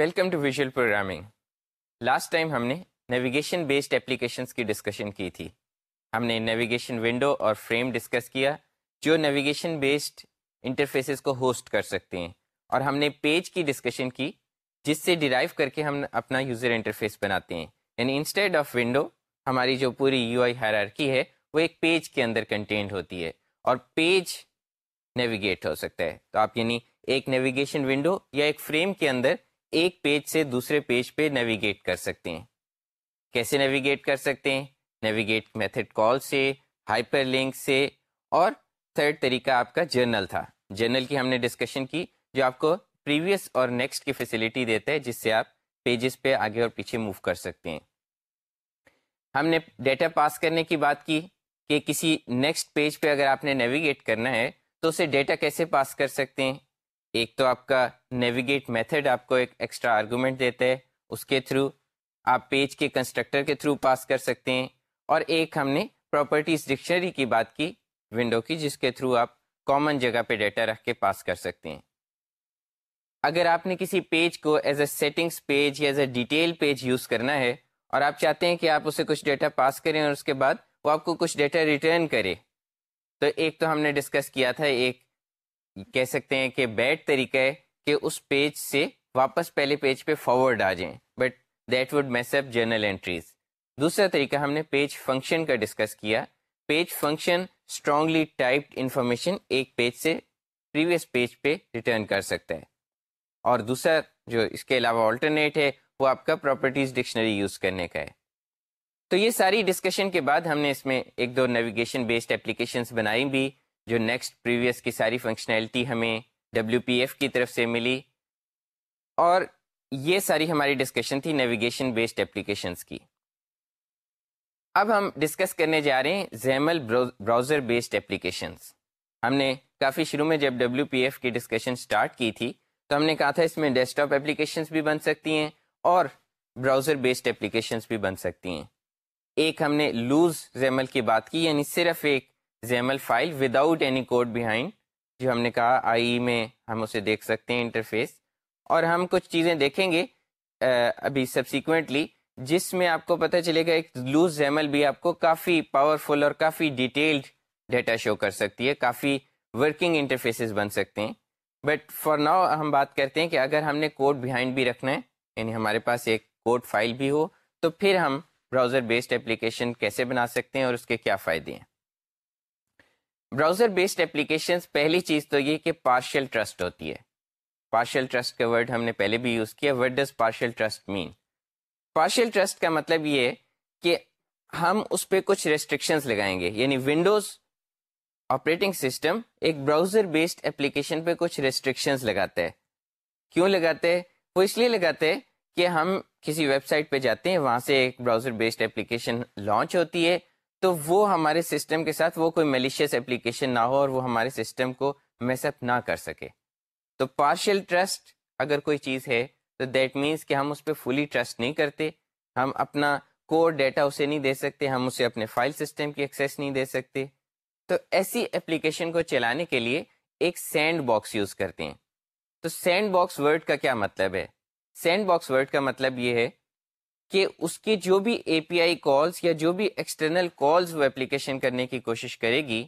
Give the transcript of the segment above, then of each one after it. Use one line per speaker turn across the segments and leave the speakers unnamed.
Welcome to visual programming last time ہم نے navigation based applications کی ڈسکشن کی تھی ہم نے نیویگیشن ونڈو اور فریم ڈسکس کیا جو نیویگیشن بیسڈ انٹرفیسز کو ہوسٹ کر سکتے ہیں اور ہم نے پیج کی ڈسکشن کی جس سے ڈرائیو کر کے ہم اپنا یوزر انٹرفیس بناتے ہیں یعنی انسٹیڈ آف ونڈو ہماری جو پوری یو آئی ہیرارکی ہے وہ ایک پیج کے اندر کنٹینٹ ہوتی ہے اور پیج نیویگیٹ ہو سکتا ہے تو آپ یعنی ایک نیویگیشن ونڈو یا ایک فریم کے اندر ایک پیج سے دوسرے پیج پہ نیویگیٹ کر سکتے ہیں۔ کیسے نیویگیٹ کر سکتے ہیں؟ نیویگیٹ میتھڈ کال سے ہائپر لنک سے اور تھرڈ طریقہ آپ کا جرنل تھا۔ جرنل کی ہم نے ڈسکشن کی جو آپ کو پریویس اور نیکسٹ کی فیسلٹی دیتا ہے، جس سے آپ پیجز پہ آگے اور پیچھے موو کر سکتے ہیں۔ ہم نے ڈیٹا پاس کرنے کی بات کی کہ کسی نیکسٹ پیج پہ اگر آپ نے نیویگیٹ کرنا ہے تو اسے ڈیٹا کیسے پاس کر سکتے ہیں؟ ایک تو آپ کا نیویگیٹ میتھڈ آپ کو ایک ایکسٹرا آرگومنٹ دیتا ہے اس کے تھرو آپ پیج کے کنسٹرکٹر کے تھرو پاس کر سکتے ہیں۔ اور ایک ہم نے پراپرٹیز ڈکشنری کی بات کی ونڈو کی، جس کے تھرو آپ کامن جگہ پہ ڈیٹا رکھ کے پاس کر سکتے ہیں۔ اگر آپ نے کسی پیج کو ایز اے سیٹنگس پیج یا as a detail page use کرنا ہے اور آپ چاہتے ہیں کہ آپ اسے کچھ ڈیٹا پاس کریں اور اس کے بعد وہ آپ کو کچھ ڈیٹا ریٹرن کرے، تو ایک تو ہم نے ڈسکس کیا تھا، ایک کہہ سکتے ہیں کہ بیڈ طریقہ ہے کہ اس پیج سے واپس پہلے پیج پہ فارورڈ آ جائیں but that would mess up journal entries دوسرا طریقہ ہم نے پیج فنکشن کا ڈسکس کیا۔ Page function strongly typed information ایک پیج سے پریویس پیج پہ ریٹرن کر سکتا ہے۔ اور دوسرا جو اس کے علاوہ آلٹرنیٹ ہے، وہ آپ کا پراپرٹیز ڈکشنری یوز کرنے کا ہے۔ تو یہ ساری ڈسکشن کے بعد ہم نے اس میں ایک دو نیویگیشن بیسڈ اپلیکیشنس بنائی بھی۔ جو نیکسٹ پریویس کی ساری فنکشنلٹی ہمیں ڈبلیو پی ایف کی طرف سے ملی۔ اور یہ ساری ہماری ڈسکشن تھی نیویگیشن بیسڈ اپلیکیشنس کی۔ اب ہم ڈسکس کرنے جا رہے ہیں زیمل براؤزر بیسڈ اپلیکیشنس ہم نے کافی شروع میں جب ڈبلیو پی ایف کی ڈسکشن اسٹارٹ کی تھی تو ہم نے کہا تھا اس میں ڈیسک ٹاپ اپلیکیشنس بھی بن سکتی ہیں اور براؤزر بیسڈ اپلیکیشنس بھی بن سکتی ہیں۔ ایک ہم نے لوز زیمل کی بات کی یعنی صرف ایک XAML file without any code behind جو ہم نے کہا آئی میں ہم اسے دیکھ سکتے ہیں انٹرفیس اور ہم کچھ چیزیں دیکھیں گے ابھی سبسیکوینٹلی جس میں آپ کو پتہ چلے گا، ایک لوز زیمل بھی آپ کو کافی پاورفل اور کافی ڈیٹیلڈ ڈیٹا شو کر سکتی ہے، کافی ورکنگ انٹرفیسز بن سکتے ہیں. بٹ فار ناؤ ہم بات کرتے ہیں کہ اگر ہم نے کوڈ بیہائنڈ بھی رکھنا ہے یعنی ہمارے پاس ایک کوڈ فائل بھی ہو، تو پھر ہم براؤزر بیسڈ اپلیکیشن کیسے بنا سکتے ہیں اور اس کے کیا فائدے ہیں؟ براؤزر بیسڈ اپلیکیشن پہلی چیز تو یہ کہ پارشل ٹرسٹ ہوتی ہے۔ پارشل ٹرسٹ کا ورڈ ہم نے پہلے بھی یوز کیا۔ What does partial trust mean partial trust کا مطلب یہ ہے کہ ہم اس پہ کچھ ریسٹرکشنز لگائیں گے۔ یعنی ونڈوز آپریٹنگ سسٹم ایک براؤزر بیسڈ اپلیکیشن پہ کچھ ریسٹرکشنز لگاتا ہے۔ کیوں لگاتے ہیں وہ اس لیے لگاتے ہیں کہ ہم کسی ویب سائٹ پہ جاتے ہیں، وہاں سے ایک براؤزر بیسڈ اپلیکیشن لانچ ہوتی ہے۔ تو وہ ہمارے سسٹم کے ساتھ وہ کوئی میلیشیس اپلیکیشن نہ ہو اور وہ ہمارے سسٹم کو میس اپ نہ کر سکے۔ تو پارشل ٹرسٹ اگر کوئی چیز ہے، تو دیٹ مینس کہ ہم اس پہ فلی ٹرسٹ نہیں کرتے۔ ہم اپنا کوڈ ڈیٹا اسے نہیں دے سکتے، ہم اسے اپنے فائل سسٹم کی ایکسیس نہیں دے سکتے۔ تو ایسی اپلیکیشن کو چلانے کے لیے ایک سینڈ باکس یوز کرتے ہیں۔ تو سینڈ باکس ورڈ کا کیا مطلب ہے؟ سینڈ باکس ورڈ کا مطلب یہ ہے کہ اس کی جو بھی اے پی آئی کالس یا جو بھی ایکسٹرنل کالز وہ اپلیکیشن کرنے کی کوشش کرے گی،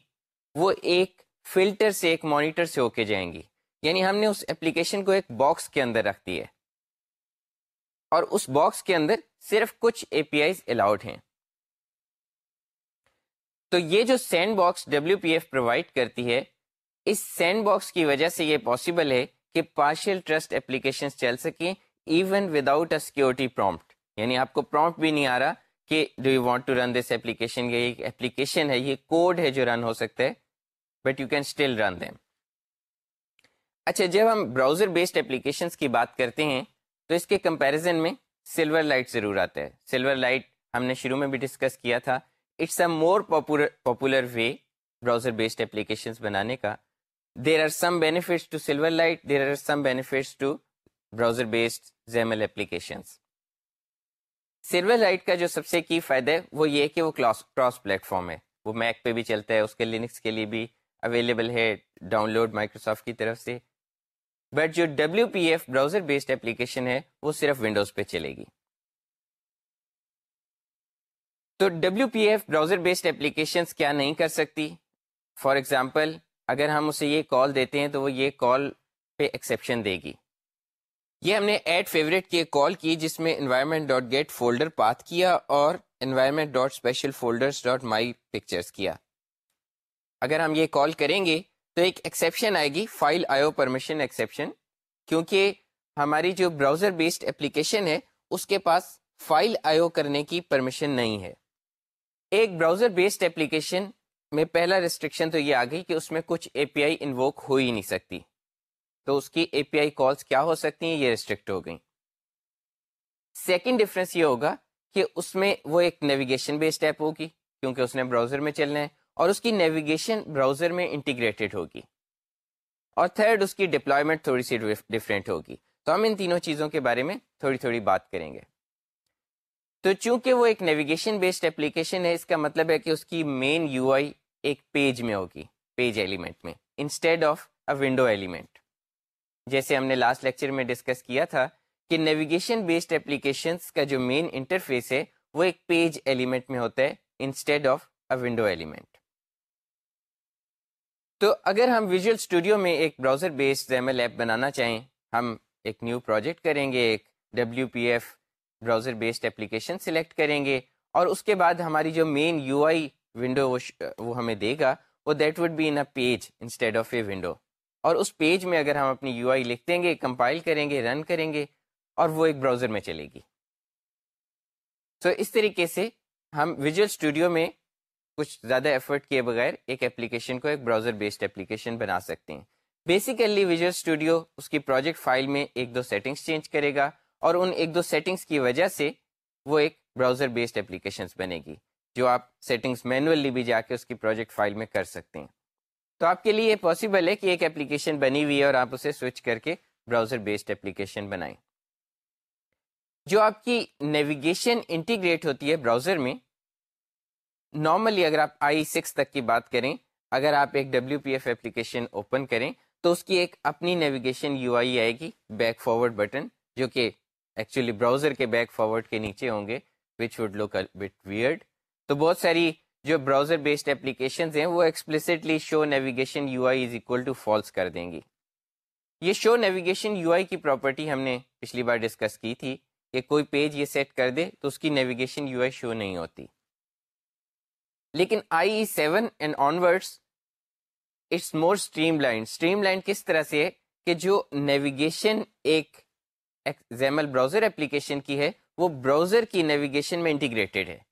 وہ ایک فلٹر سے، ایک مانیٹر سے ہو کے جائیں گی۔ یعنی ہم نے اس اپلیکیشن کو ایک باکس کے اندر رکھ دی ہے۔ اور اس باکس کے اندر صرف کچھ اے پی آئیز الاؤڈ ہیں۔ تو یہ جو sandbox W P F provide کرتی ہے، اس سینڈ باکس کی وجہ سے یہ پاسبل ہے کہ پارشل ٹرسٹ اپلیکیشن چل سکیں even without a security prompt یعنی آپ کو پرومپٹ بھی نہیں آ رہا کہ do you want to run this application یہ ایک اپلیکیشن ہے، یہ کوڈ ہے جو رن ہو سکتا ہے but you can still run them اچھا جب ہم براؤزر بیسڈ اپلیکیشن کی بات کرتے ہیں، تو اس کے کمپیریزن میں سلور لائٹ ضرور آتا ہے۔ سلور لائٹ ہم نے شروع میں بھی ڈسکس کیا تھا۔ It's a more popular way browser based application بنانے کا۔ There are some benefits to Silverlight there are some benefits to browser based XAML applications Silverlight کا جو سب سے کی فائدہ ہے، وہ یہ کہ وہ کلاس کراس پلیٹ فارم ہے۔ وہ میک پہ بھی چلتا ہے، اس کے لینکس کے لیے بھی اویلیبل ہے ڈاؤن لوڈ مائکروسافٹ کی طرف سے۔ بٹ جو W P F browser based application ہے، وہ صرف ونڈوز پہ چلے گی۔ تو W P F browser based application کیا نہیں کر سکتی؟ فار ایگزامپل اگر ہم اسے یہ کال دیتے ہیں، تو وہ یہ کال پہ ایکسیپشن دے گی۔ یہ ہم نے ایڈ فیوریٹ کی کال کی جس میں environment dot get folder path کیا اور environment dot special folders dot my pictures کیا۔ اگر ہم یہ کال کریں گے تو ایک ایکسیپشن آئے گی فائل آئیو پرمیشن ایکسیپشن کیونکہ ہماری جو براؤزر بیسڈ اپلیکیشن ہے، اس کے پاس فائل آئیو کرنے کی پرمیشن نہیں ہے۔ ایک براؤزر بیسڈ اپلیکیشن میں پہلا ریسٹرکشن تو یہ آ گئی کہ اس میں کچھ اے پی آئی انووک ہو ہی نہیں سکتی۔ تو اس کی اے پی آئی کالس کیا ہو سکتی ہیں؟ یہ ریسٹرکٹ ہو گئی سیکنڈ ڈفرینس یہ ہوگا کہ اس میں وہ ایک نیویگیشن بیسڈ ایپ ہوگی، کیونکہ اس نے براؤزر میں چلنا ہے، اور اس کی نیویگیشن براؤزر میں انٹیگریٹڈ ہوگی۔ اور تھرڈ اس کی ڈپلائمنٹ تھوڑی سی ڈفرینٹ ہوگی۔ تو ہم ان تینوں چیزوں کے بارے میں تھوڑی تھوڑی بات کریں گے۔ تو چونکہ وہ ایک نیویگیشن بیسڈ اپلیکیشن ہے، اس کا مطلب ہے کہ اس کی مین یو آئی ایک پیج میں ہوگی پیج ایلیمنٹ میں instead of a window element جیسے ہم نے لاسٹ لیکچر میں ڈسکس کیا تھا کہ نیویگیشن بیسڈ اپلیکیشن کا جو مین انٹرفیس ہے وہ ایک پیج ایلیمنٹ میں ہوتا ہے instead of a window element تو اگر ہم ویژول اسٹوڈیو میں ایک browser based M L app بنانا چاہیں، ہم ایک نیو پروجیکٹ کریں گے، ایک W P F browser based application select کریں گے اور اس کے بعد ہماری جو مین یو آئی ونڈو وہ ہمیں دے گا، وہ that would be in a page instead of a window اور اس پیج میں اگر ہم اپنی یو آئی لکھ دیں گے، کمپائل کریں گے، رن کریں گے، اور وہ ایک براؤزر میں چلے گی۔ تو اس طریقے سے ہم ویژول اسٹوڈیو میں کچھ زیادہ ایفرٹ کیے بغیر ایک اپلیکیشن کو ایک براؤزر بیسڈ اپلیکیشن بنا سکتے ہیں۔ بیسیکلی ویژول اسٹوڈیو اس کی پروجیکٹ فائل میں ایک دو سیٹنگس چینج کرے گا اور ان ایک دو سیٹنگس کی وجہ سے وہ ایک براؤزر بیسڈ اپلیکیشن بنے گی، جو آپ سیٹنگس مینولی بھی جا کے اس کی پروجیکٹ فائل میں کر سکتے ہیں۔ تو آپ کے لیے یہ پاسبل ہے کہ ایک اپلیکیشن بنی ہوئی ہے اور آپ اسے سوئچ کر کے براؤزر بیسڈ اپلیکیشن بنائیں۔ جو آپ کی نیویگیشن انٹیگریٹ ہوتی ہے براؤزر میں نارملی اگر آپ آئی سکس تک کی بات کریں، اگر آپ ایک W P F application open کریں، تو اس کی ایک اپنی نیویگیشن یو آئی آئے گی بیک فارورڈ بٹن جو کہ ایکچولی براؤزر کے بیک فارورڈ کے نیچے ہوں گے which would look but weird تو بہت ساری جو براؤزر بیسڈ اپلیکیشن ہیں، وہ explicitly show navigation U I is equal to false کر دیں گی۔ یہ شو نیویگیشن یو آئی کی پراپرٹی ہم نے پچھلی بار ڈسکس کی تھی کہ کوئی پیج یہ سیٹ کر دے تو اس کی نیویگیشن یو آئی شو نہیں ہوتی۔ لیکن I E seven and onwards it's more streamline streamline کس طرح سے ہے کہ جو نیویگیشن ایک زیمل براؤزر اپلیکیشن کی ہے، وہ براؤزر کی نیویگیشن میں انٹیگریٹڈ ہے۔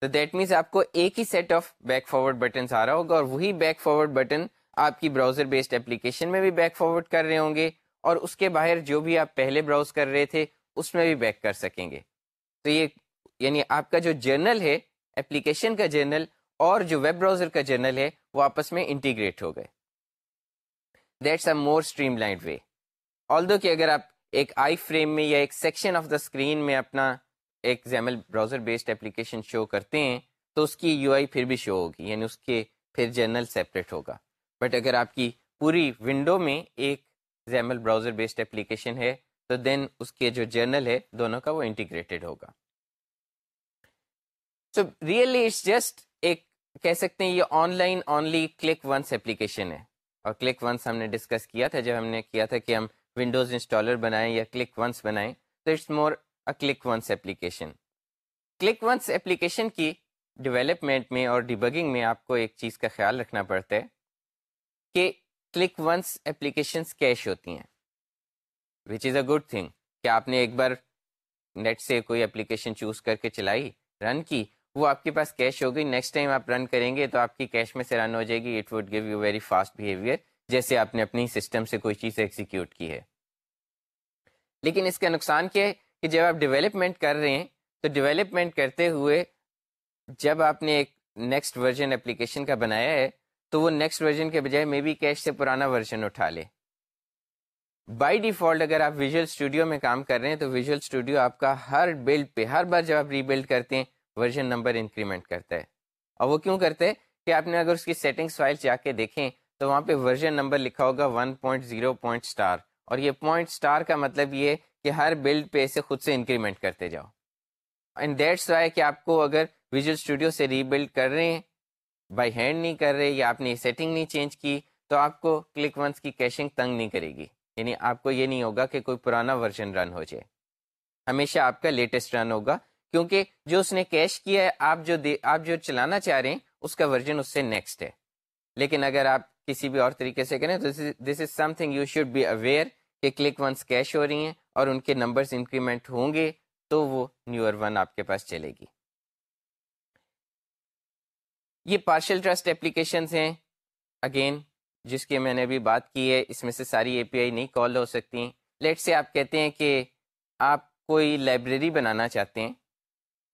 تو دیٹ مینس آپ کو ایک ہی set of back forward buttons آ رہا ہوگا اور وہی بیک فارورڈ بٹن آپ کی براؤزر بیسڈ اپلیکیشن میں بھی بیک فارورڈ کر رہے ہوں گے اور اس کے باہر جو بھی آپ پہلے براؤز کر رہے تھے اس میں بھی بیک کر سکیں گے۔ تو یہ یعنی آپ کا جو جرنل ہے اپلیکیشن کا جرنل اور جو ویب براؤزر کا جرنل ہے، وہ آپس میں انٹیگریٹ ہو گئے۔ That's a more streamlined way although کہ اگر آپ ایک آئی فریم میں یا ایک سیکشن آف دا اسکرین میں اپنا ایک XAML browser based application show کرتے ہیں، تو اس کی یو آئی پھر بھی شو ہوگی یعنی اس کے پھر جرنل سیپریٹ ہوگا۔ بٹ اگر آپ کی پوری ونڈو میں ایک زیمل براؤزر بیسڈ اپلیکیشن ہے، تو دین اس کے جو جرنل ہے، دونوں کا وہ انٹیگریٹڈ ہوگا۔ سو ریئلی اٹس جسٹ ایک، کہہ سکتے ہیں، یہ online only click once application ہے۔ اور کلک ونس ہم نے ڈسکس کیا تھا، جب ہم نے کیا تھا کہ ہم ونڈوز انسٹالر بنائیں یا کلک ونس بنائیں، تو it's more click once application click once application کی ڈیولپمنٹ میں اور ڈیبگنگ میں آپ کو ایک چیز کا خیال رکھنا پڑتا ہے کہ کلک ونس اپلیکیشنس کیش ہوتی ہیں وچ از اے گڈ تھنگ کہ آپ نے ایک بار نیٹ سے کوئی اپلیکیشن چوز کر کے چلائی رن کی، وہ آپ کے پاس کیش ہو گئی نیکسٹ ٹائم آپ رن کریں گے تو آپ کی کیش میں سے رن ہو جائے گی it would give you very fast behaviour جیسے آپ نے اپنی سسٹم سے کوئی چیز ایگزیکیوٹ کی ہے۔ لیکن اس کا نقصان کیا ہے؟ کہ جب آپ ڈیولپمنٹ کر رہے ہیں، تو ڈیولپمنٹ کرتے ہوئے جب آپ نے ایک نیکسٹ ورژن اپلیکیشن کا بنایا ہے، تو وہ نیکسٹ ورژن کے بجائے مے بی کیش سے پرانا ورژن اٹھا لے۔ بائی ڈیفالٹ اگر آپ ویژول اسٹوڈیو میں کام کر رہے ہیں، تو ویژول اسٹوڈیو آپ کا ہر بلڈ پہ، ہر بار جب آپ ری بلڈ کرتے ہیں ورژن نمبر انکریمنٹ کرتا ہے۔ اور وہ کیوں کرتے ہیں کہ آپ نے اگر اس کی سیٹنگس فائل جا کے دیکھیں، تو وہاں پہ ورژن نمبر لکھا ہوگا 1.0 پوائنٹ زیرو پوائنٹ اسٹار اور یہ پوائنٹ اسٹار کا مطلب یہ کہ ہر بلڈ پہ اسے خود سے انکریمنٹ کرتے جاؤ۔ اینڈ دیٹس وائی کہ آپ کو اگر ویژول اسٹوڈیو سے ری بلڈ کر رہے ہیں بائی ہینڈ نہیں کر رہے یا آپ نے سیٹنگ نہیں چینج کی، تو آپ کو کلک ونس کی کیشنگ تنگ نہیں کرے گی۔ یعنی آپ کو یہ نہیں ہوگا کہ کوئی پرانا ورژن رن ہو جائے۔ ہمیشہ آپ کا لیٹسٹ رن ہوگا، کیونکہ جو اس نے کیش کیا ہے، آپ جو آپ جو چلانا چاہ رہے ہیں، اس کا ورژن اس سے نیکسٹ ہے۔ لیکن اگر آپ کسی بھی اور طریقے سے کریں۔ تو this is something you should be aware کہ کلک ونس کیش ہو رہی ہیں اور ان کے نمبرز انکریمنٹ ہوں گے تو وہ نیور ون آپ کے پاس چلے گی۔ یہ پارشل ٹرسٹ اپلیکیشنس ہیں۔ اگین جس کی میں نے ابھی بات کی ہے، اس میں سے ساری اے پی آئی نہیں کال ہو سکتی لیٹ سے آپ کہتے ہیں کہ آپ کوئی لائبریری بنانا چاہتے ہیں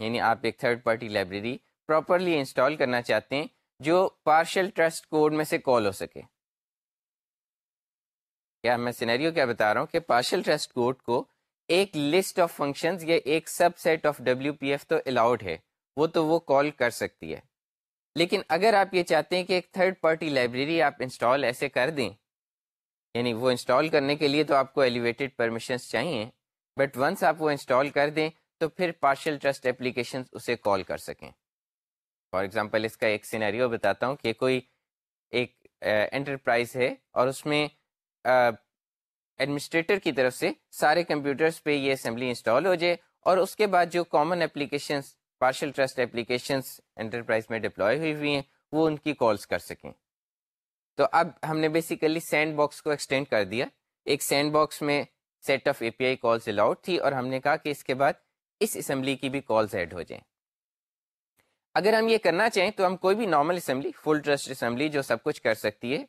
یعنی آپ ایک third party library properly install کرنا چاہتے ہیں جو پارشل ٹرسٹ کوڈ میں سے کال ہو سکے۔ کیا میں سینیریو کیا بتا رہا ہوں کہ پارشل ٹرسٹ کوڈ کو ایک لسٹ آف فنکشنز یا ایک subset of W P F تو الاؤڈ ہے، وہ تو وہ کال کر سکتی ہے۔ لیکن اگر آپ یہ چاہتے ہیں کہ ایک تھرڈ پارٹی لائبریری آپ انسٹال ایسے کر دیں یعنی وہ انسٹال کرنے کے لیے تو آپ کو ایلیویٹڈ پرمیشنس چاہیے بٹ ونس آپ وہ انسٹال کر دیں تو پھر پارشل ٹرسٹ اپلیکیشن اسے کال کر سکیں۔ فار ایگزامپل اس کا ایک سینیریو بتاتا ہوں کہ کوئی ایک انٹرپرائز ہے اور اس میں ایڈمنسٹریٹر کی طرف سے سارے کمپیوٹرس پہ یہ اسمبلی انسٹال ہو جائے اور اس کے بعد جو common applications partial trust applications enterprise میں ڈپلوائے ہوئی ہوئی ہیں، وہ ان کی کالس کر سکیں۔ تو اب ہم نے بیسیکلی سینڈ باکس کو ایکسٹینڈ کر دیا۔ ایک سینڈ باکس میں set of A P I calls allowed تھی اور ہم نے کہا کہ اس کے بعد اس اسمبلی کی بھی کالس ایڈ ہو جائیں۔ اگر ہم یہ کرنا چاہیں تو ہم کوئی بھی normal assembly full trust assembly جو سب کچھ کر سکتی ہے،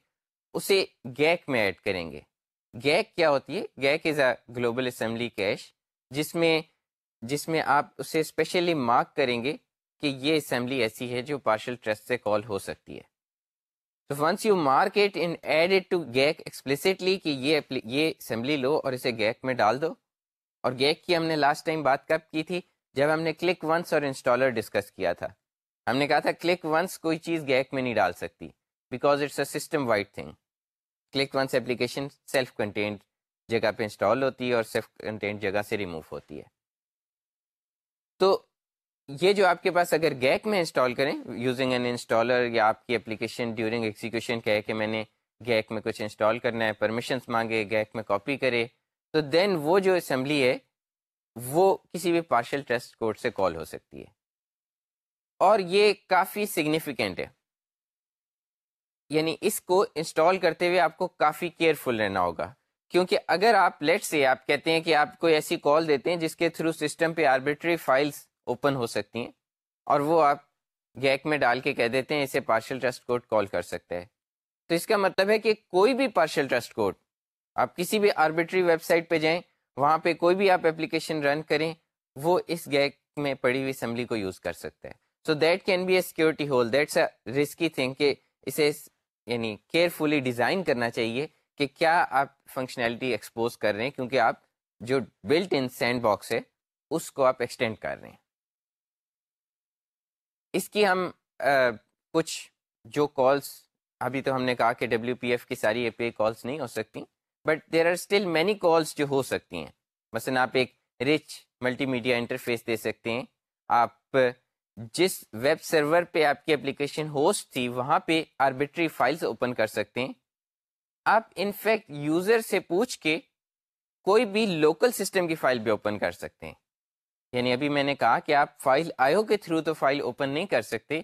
اسے گیک میں ایڈ کریں گے۔ گیک کیا ہوتی ہے؟ GAC is a global assembly cache جس میں جس میں آپ اسے اسپیشلی مارک کریں گے کہ یہ اسمبلی ایسی ہے جو پارشل ٹرسٹ سے کال ہو سکتی ہے۔ تو once you mark it and add it to GAC explicitly کہ یہ یہ اسمبلی لو اور اسے گیک میں ڈال دو۔ اور گیک کی ہم نے لاسٹ ٹائم بات کب کی تھی؟ جب ہم نے کلک ونس اور انسٹالر ڈسکس کیا تھا۔ ہم نے کہا تھا کلک ونس کوئی چیز گیک میں نہیں ڈال سکتی because it's a system wide thing click once application self contained جگہ پہ انسٹال ہوتی ہے اور سیلف کنٹینٹ جگہ سے ریموو ہوتی ہے۔ تو یہ جو آپ کے پاس اگر گیک میں انسٹال کریں یوزنگ این انسٹالر یا آپ کی اپلیکیشن ڈیورنگ ایگزیکیوشن کہے کہ میں نے گیک میں کچھ انسٹال کرنا ہے پرمیشنس مانگے گیک میں کاپی کرے، تو دین وہ جو اسمبلی ہے، وہ کسی بھی پارشل ٹیسٹ کوڈ سے کال ہو سکتی ہے۔ اور یہ کافی سگنیفیکینٹ ہے۔ یعنی اس کو انسٹال کرتے ہوئے آپ کو کافی کیئرفل رہنا ہوگا۔ کیونکہ اگر آپ لیٹ سے آپ کہتے ہیں کہ آپ کوئی ایسی کال دیتے ہیں جس کے تھرو سسٹم پہ آربیٹری فائلس اوپن ہو سکتی ہیں اور وہ آپ گیک میں ڈال کے کہہ دیتے ہیں اسے پارشل ٹرسٹ کوڈ کال کر سکتے ہیں تو اس کا مطلب ہے کہ کوئی بھی پارشل ٹرسٹ کوڈ آپ کسی بھی آربیٹری ویب سائٹ پہ جائیں، وہاں پہ کوئی بھی آپ اپلیکیشن رن کریں، وہ اس گیک میں پڑی ہوئی اسمبلی کو یوز کر سکتے ہیں so that can be a security hole that's a risky thing کہ اسے یعنی کیئرفلی ڈیزائن کرنا چاہیے کہ کیا آپ فنکشنالٹی ایکسپوز کر رہے ہیں، کیونکہ آپ جو بلٹ ان سینڈ باکس ہے، اس کو آپ ایکسٹینڈ کر رہے ہیں۔ اس کی ہم کچھ جو کالس ابھی تو ہم نے کہا کہ ڈبلیو پی ایف کی ساری اے پی کالس نہیں ہو سکتی but there are still many calls جو ہو سکتی ہیں۔ مثلاً آپ ایک رچ ملٹی میڈیا انٹرفیس دے سکتے ہیں۔ آپ جس ویب سرور پہ آپ کی اپلیکیشن ہوسٹ تھی، وہاں پہ آربیٹری فائلس اوپن کر سکتے ہیں۔ آپ انفیکٹ یوزر سے پوچھ کے کوئی بھی لوکل سسٹم کی فائل بھی اوپن کر سکتے ہیں۔ یعنی ابھی میں نے کہا کہ آپ فائل آئیو کے تھرو تو فائل اوپن نہیں کر سکتے،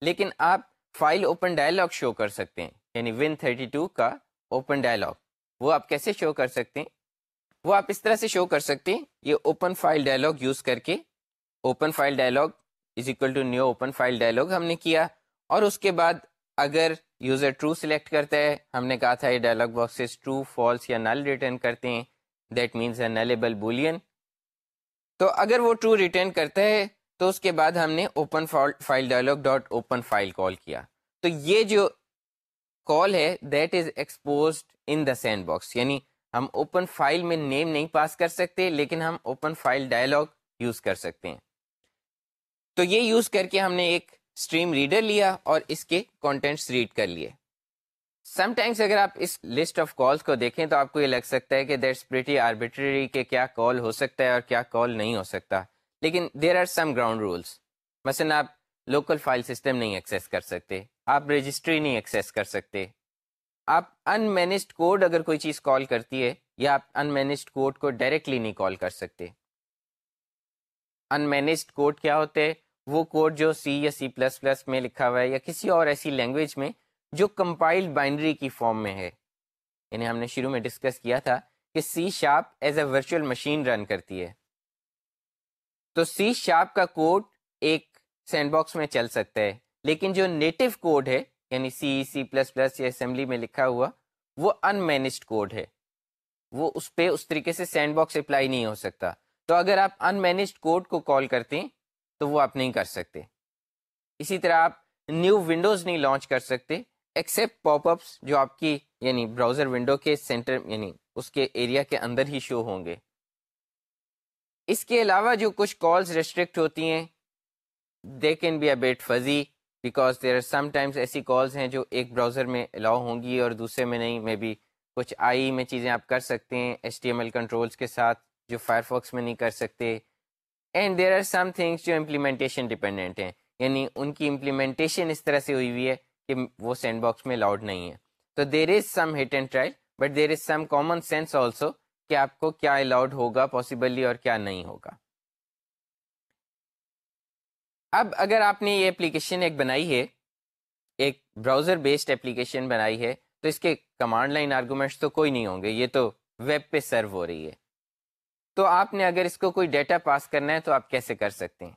لیکن آپ فائل اوپن ڈائلاگ شو کر سکتے ہیں۔ یعنی ون تھرٹی ٹو کا اوپن ڈائلاگ وہ آپ کیسے شو کر سکتے ہیں؟ وہ آپ اس طرح سے شو کر سکتے ہیں، یہ اوپن فائل ڈائلاگ یوز کر کے open file dialog is equal to new open file dialog ہم نے کیا اور اس کے بعد اگر یوزر ٹرو سلیکٹ کرتا ہے ہم نے کہا تھا یہ ڈائلاگ باکسز ٹرو فالس یا نل ریٹرن کرتے ہیں that means a nullable Boolean تو اگر وہ ٹرو ریٹرن کرتا ہے تو اس کے بعد ہم نے open file dialog dot open file call کیا تو یہ جو کال ہے that is exposed in the sandbox یعنی ہم اوپن فائل میں نیم نہیں پاس کر سکتے لیکن ہم اوپن فائل ڈائلاگ یوز کر سکتے ہیں تو یہ یوز کر کے ہم نے ایک اسٹریم ریڈر لیا اور اس کے کانٹینٹس ریڈ کر لیے۔ سم ٹائمس اگر آپ اس لسٹ آف کالس کو دیکھیں تو آپ کو یہ لگ سکتا ہے کہ دیٹس پریٹی آربیٹری کہ کیا کال ہو سکتا ہے اور کیا کال نہیں ہو سکتا۔ لیکن there are some ground rules مثلاً آپ لوکل فائل سسٹم نہیں ایکسیس کر سکتے۔ آپ رجسٹری نہیں ایکسیس کر سکتے۔ آپ ان مینجڈ کوڈ اگر کوئی چیز کال کرتی ہے یا آپ ان مینجڈ کوڈ کو ڈائریکٹلی نہیں کال کر سکتے۔ ان مینجڈ کوڈ کیا ہوتے ہیں؟ وہ کوڈ جو سی یا سی پلس پلس میں لکھا ہوا ہے یا کسی اور ایسی لینگویج میں جو کمپائلڈ بائنڈری کی فارم میں ہے۔ یعنی ہم نے شروع میں ڈسکس کیا تھا کہ C sharp as a virtual machine run کرتی ہے۔ تو سی شارپ کا کوڈ ایک سینڈ باکس میں چل سکتا ہے، لیکن جو نیٹو کوڈ ہے یعنی سی سی پلس پلس یا اسمبلی میں لکھا ہوا، وہ ان مینجڈ کوڈ ہے۔ وہ اس پہ اس طریقے سے سینڈ باکس اپلائی نہیں ہو سکتا۔ تو اگر آپ ان مینجڈ کوڈ کو کال کرتے ہیں تو وہ آپ نہیں کر سکتے۔ اسی طرح آپ نیو ونڈوز نہیں لانچ کر سکتے ایکسپٹ پاپ اپس جو آپ کی یعنی براؤزر ونڈو کے سینٹر یعنی اس کے ایریا کے اندر ہی شو ہوں گے۔ اس کے علاوہ جو کچھ کالز ریسٹرکٹ ہوتی ہیں they can be a bit fuzzy because there are sometimes ایسی کالز ہیں جو ایک براؤزر میں الاؤ ہوں گی اور دوسرے میں نہیں مے بی کچھ آئی میں چیزیں آپ کر سکتے ہیں H T M L controls کے ساتھ جو فائر فاکس میں نہیں کر سکتے۔ And there are some things جو امپلیمنٹیشن ڈپینڈنٹ ہیں. یعنی ان کی امپلیمنٹیشن اس طرح سے ہوئی ہوئی ہے کہ وہ سینڈ باکس میں لاؤڈ نہیں ہے. تو there is some hit and trial but there is some common sense also کہ آپ کو کیا الاؤڈ ہوگا پاسبلی اور کیا نہیں ہوگا. اب اگر آپ نے یہ اپلیکیشن ایک بنائی ہے، ایک براؤزر بیسڈ اپلیکیشن بنائی ہے، تو اس کے کمانڈ لائن آرگومنٹس تو کوئی نہیں ہوں گے، یہ تو ویب پہ سرو ہو رہی ہے۔ تو آپ نے اگر اس کو کوئی ڈیٹا پاس کرنا ہے تو آپ کیسے کر سکتے ہیں؟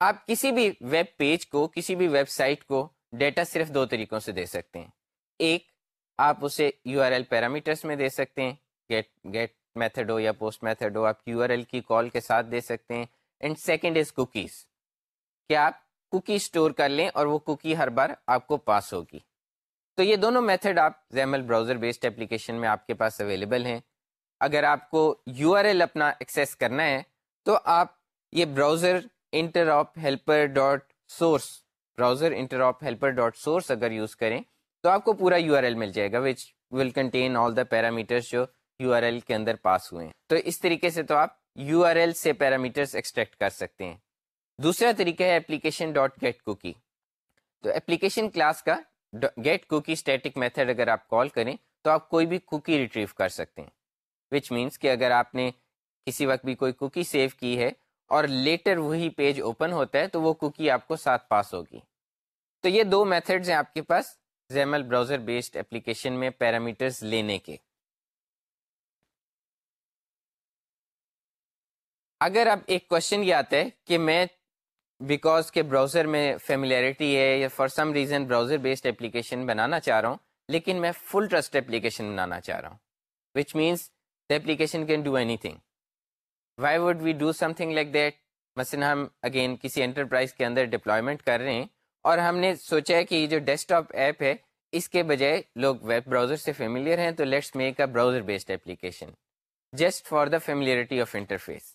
آپ کسی بھی ویب پیج کو، کسی بھی ویب سائٹ کو ڈیٹا صرف دو طریقوں سے دے سکتے ہیں۔ ایک، آپ اسے یو آر ایل پیرامیٹرس میں دے سکتے ہیں۔ گیٹ گیٹ میتھڈ ہو یا پوسٹ میتھڈ ہو، آپ یو آر ایل کی کال کے ساتھ دے سکتے ہیں۔ اینڈ سیکنڈ از کوکیز کہ آپ کوکی اسٹور کر لیں اور وہ کوکی ہر بار آپ کو پاس ہوگی۔ تو یہ دونوں میتھڈ آپ زیمل براؤزر بیسڈ اپلیکیشن میں آپ کے پاس اویلیبل ہیں۔ اگر آپ کو یو آر ایل اپنا ایکسیس کرنا ہے، تو آپ یہ browser interop helper dot source browser interop helper dot source اگر یوز کریں، تو آپ کو پورا یو آر ایل مل جائے گا which will contain all the parameters جو یو آر ایل کے اندر پاس ہوئے ہیں۔ تو اس طریقے سے تو آپ یو آر ایل سے پیرامیٹرس ایکسٹریکٹ کر سکتے ہیں۔ دوسرا طریقہ ہے اپلیکیشن ڈاٹ گیٹ کوکی تو اپلیکیشن کلاس کا گیٹ کوکی اسٹیٹک میتھڈ اگر آپ کال کریں، تو آپ کوئی بھی کوکی ریٹریو کر سکتے ہیں۔ وچ مینس کہ اگر آپ نے کسی وقت بھی کوئی کوکی سیو کی ہے اور لیٹر وہی پیج اوپن ہوتا ہے تو وہ کوکی آپ کو ساتھ پاس ہوگی۔ تو یہ دو میتھڈز ہیں آپ کے پاس زیمل براؤزر بیسڈ اپلیکیشن میں پیرامیٹرز لینے کے۔ اگر اب ایک کوشچن یہ آتا ہے کہ میں بیکاز کے براؤزر میں فیملیرٹی ہے یا for some reason browser based application بنانا چاہ رہا ہوں، لیکن میں فل ٹرسٹ اپلیکیشن بنانا چاہ رہا ہوں which means the application can do anything why would we do something like that مثلاً ہم اگین کسی انٹرپرائز کے اندر ڈپلائمنٹ کر رہے ہیں اور ہم نے سوچا ہے کہ یہ جو ڈیسک ٹاپ ایپ ہے، اس کے بجائے لوگ ویب براؤزر سے فیملیئر ہیں، تو let's make a browser based application just for the familiarity of interface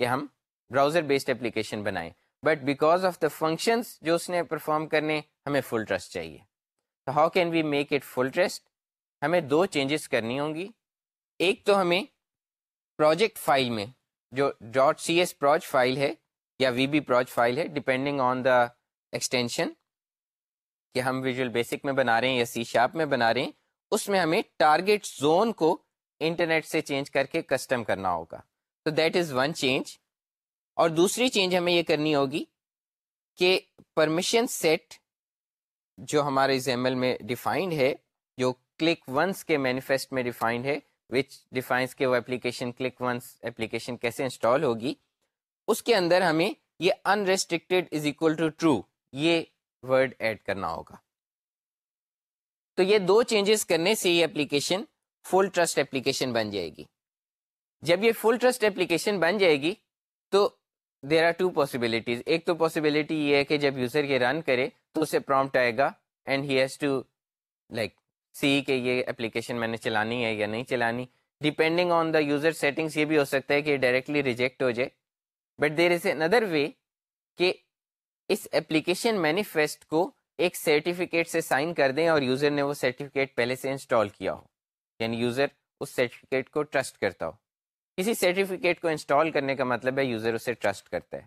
کہ ہم براؤزر بیسڈ اپلیکیشن بنائیں۔ But because of the functions جو اس نے پرفارم کرنے، ہمیں فل ٹرسٹ چاہیے۔ تو how can we make it full trust ہمیں دو چینجز کرنی ہوں گی۔ ایک تو ہمیں پروجیکٹ فائل میں، جو dot C S proj file ہے یا وی بی پروج فائل ہے، ڈپینڈنگ آن دا ایکسٹینشن کہ ہم ویژول بیسک میں بنا رہے ہیں یا سی شاپ میں بنا رہے ہیں، اس میں ہمیں ٹارگیٹ زون کو انٹرنیٹ سے چینج کر کے کسٹم کرنا ہوگا۔ تو دیٹ از ون چینج۔ اور دوسری چینج ہمیں یہ کرنی ہوگی کہ پرمیشن سیٹ جو ہمارے زیمل میں ڈیفائنڈ ہے، جو کلک ونس کے مینیفیسٹ میں ڈیفائنڈ ہے وچ ڈیفائنس کے وہ اپلیکیشن کلک ونس اپلیکیشن کیسے انسٹال ہوگی، اس کے اندر ہمیں یہ unrestricted is equal to true یہ ورڈ ایڈ کرنا ہوگا۔ تو یہ دو چینجز کرنے سے یہ اپلیکیشن فل ٹرسٹ اپلیکیشن بن جائے گی۔ جب یہ فل ٹرسٹ اپلیکیشن بن جائے گی، تو دیر آر ٹو پاسبلٹیز ایک تو پاسبلٹی یہ ہے کہ جب یوزر یہ رن کرے تو اسے پرومپٹ آئے گا and he has to like see کہ یہ اپلیکیشن میں نے چلانی ہے یا نہیں چلانی۔ Depending on the user settings یہ بھی ہو سکتا ہے کہ ڈائریکٹلی ریجیکٹ ہو جائے۔ بٹ دیر از اے ندر وے کہ اس اپلیکیشن مینیفیسٹ کو ایک سرٹیفکیٹ سے سائن کر دیں اور یوزر نے وہ سرٹیفکیٹ پہلے سے انسٹال کیا ہو۔ یعنی یوزر اس سرٹیفکیٹ کو ٹرسٹ کرتا ہو۔ کسی سرٹیفکیٹ کو انسٹال کرنے کا مطلب ہے یوزر اسے ٹرسٹ کرتا ہے۔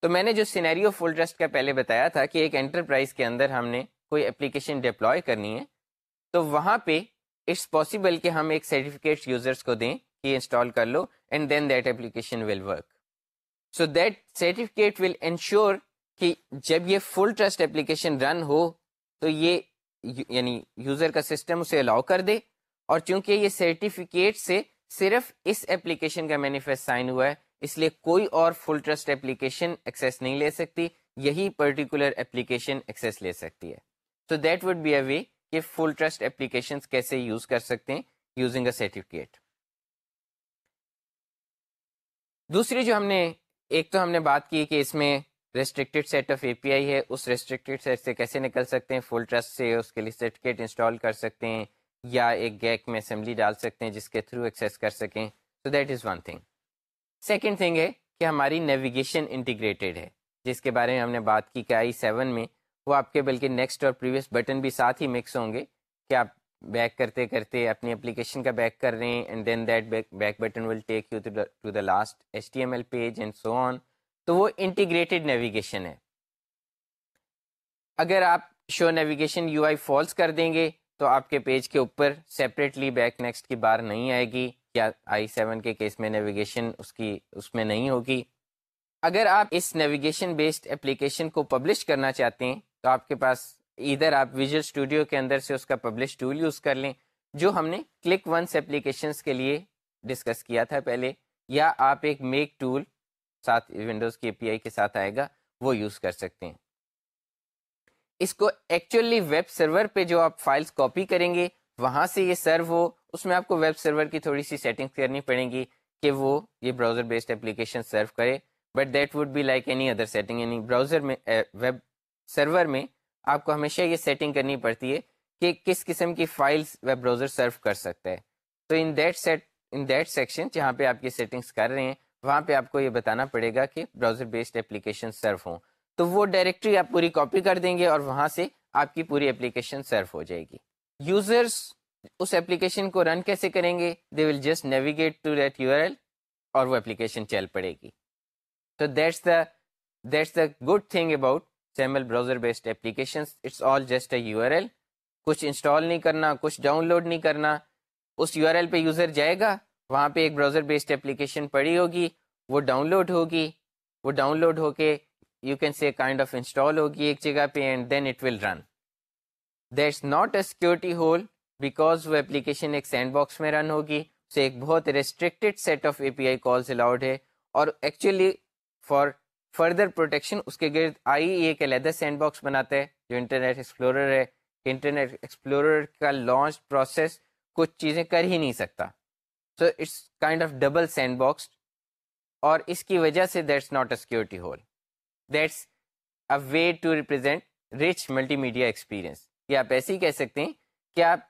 تو میں نے جو سینیریو فل ٹرسٹ کا پہلے بتایا تھا کہ ایک انٹرپرائز کے اندر ہم نے کوئی اپلیکیشن ڈپلوائے کرنی ہے۔ تو وہاں پہ اٹس پاسبل کہ ہم ایک سرٹیفکیٹ یوزرس کو دیں کہ انسٹال کر لو and then that application will work so that certificate will ensure کہ جب یہ فل ٹرسٹ اپلیکیشن رن ہو تو یہ یعنی یوزر کا سسٹم اسے الاؤ کر دے اور چونکہ یہ سرٹیفکیٹ سے صرف اس اپلیکیشن کا مینیفیسٹ سائن ہوا ہے، اس لیے کوئی اور فل ٹرسٹ اپلیکیشن ایکسیس نہیں لے سکتی، یہی پرٹیکولر اپلیکیشن ایکسیس لے سکتی ہے۔ تو that would be a way کہ فل ٹرسٹ اپلیکیشن کیسے یوز کر سکتے ہیں یوزنگ اے سرٹیفکیٹ دوسری جو ہم نے، ایک تو ہم نے بات کی کہ اس میں restricted set of A P I ہے، اس ریسٹرکٹیڈ سیٹ سے کیسے نکل سکتے ہیں؟ فل ٹرسٹ سے اس کے لیے سرٹیفکیٹ انسٹال کر سکتے ہیں یا ایک گیک میں اسمبلی ڈال سکتے ہیں جس کے تھرو ایکسیس کر سکیں تو that is one thing second thing ہے کہ ہماری نیویگیشن انٹیگریٹیڈ ہے، جس کے بارے میں ہم نے بات کی کہ آئی سیون میں وہ آپ کے بلکہ نیکسٹ اور پریویس بٹن بھی ساتھ ہی مکس ہوں گے کہ آپ بیک کرتے کرتے اپنی اپلیکیشن کا بیک کر رہے ہیں and then that back button will take you to the last H T M L page and so on تو وہ انٹیگریٹڈ نیویگیشن ہے۔ اگر آپ show navigation U I false کر دیں گے تو آپ کے پیج کے اوپر سیپریٹلی بیک نیکسٹ کی بار نہیں آئے گی۔ یا آئی سیون کے کیس میں نیویگیشن اس کی، اس میں نہیں ہوگی۔ اگر آپ اس نیویگیشن بیسڈ اپلیکیشن کو پبلش کرنا چاہتے ہیں تو آپ کے پاس ادھر آپ ویژل اسٹوڈیو کے اندر سے اس کا پبلش ٹول یوز کر لیں، جو ہم نے کلک ونس اپلیکیشنس کے لیے ڈسکس کیا تھا پہلے، یا آپ ایک میک ٹول ساتھ ونڈوز کی پی آئی کے ساتھ آئے گا، وہ یوز کر سکتے ہیں۔ اس کو ایکچولی ویب سرور پہ جو آپ فائلس کاپی کریں گے، وہاں سے یہ سرو ہو۔ اس میں آپ کو ویب سرور کی تھوڑی سی سیٹنگ کرنی پڑیں گی کہ وہ یہ براؤزر بیسڈ اپلیکیشن سرو کرے۔ But that would be like any other setting یعنی براؤزر میں eh, ویب سرور میں آپ کو ہمیشہ یہ سیٹنگ کرنی پڑتی ہے کہ کس قسم کی فائلس ویب براؤزر سرو کر سکتا ہے تو in that set in that section جہاں پہ آپ یہ سیٹنگس کر رہے ہیں، وہاں پہ آپ کو یہ بتانا پڑے گا کہ براؤزر بیسڈ اپلیکیشن سرو ہوں۔ تو وہ ڈائریکٹری آپ پوری کاپی کر دیں گے اور وہاں سے آپ کی پوری اپلیکیشن سرو ہو جائے گی۔ یوزرس اس اپلیکیشن کو رن کیسے کریں گے؟ They will just navigate to that U R L اور وہ اپلیکیشن چل پڑے گی۔ تو that's the that's the good thing about XAML browser based application it's all just a U R L کچھ انسٹال نہیں کرنا، کچھ ڈاؤن لوڈ نہیں کرنا۔ اس یو آر ایل پہ یوزر جائے گا، وہاں پہ ایک براؤزر بیسڈ اپلیکیشن پڑی ہوگی، وہ ڈاؤن لوڈ ہوگی۔ وہ ڈاؤن لوڈ ہو کے you can see kind of install ہوگی ایک جگہ پہ and then it will run that's not a security hole because وہ اپلیکیشن ایک سینڈ باکس میں رن ہوگی۔ اسے ایک بہت restricted set of A P I calls allowed ہے۔ اور ایکچولی فار فردر پروٹیکشن اس کے گرد آئی ایک علیحدہ سینڈ باکس بناتا ہے جو انٹرنیٹ ایکسپلورر ہے انٹرنیٹ ایکسپلورر کا لانچ پروسیس کچھ چیزیں کر ہی نہیں سکتا so it's kind of double sandbox اور اس کی وجہ سے that's not a security hole that's a way to represent rich multimedia media experience یہ آپ ایسے ہی کہہ سکتے ہیں کہ آپ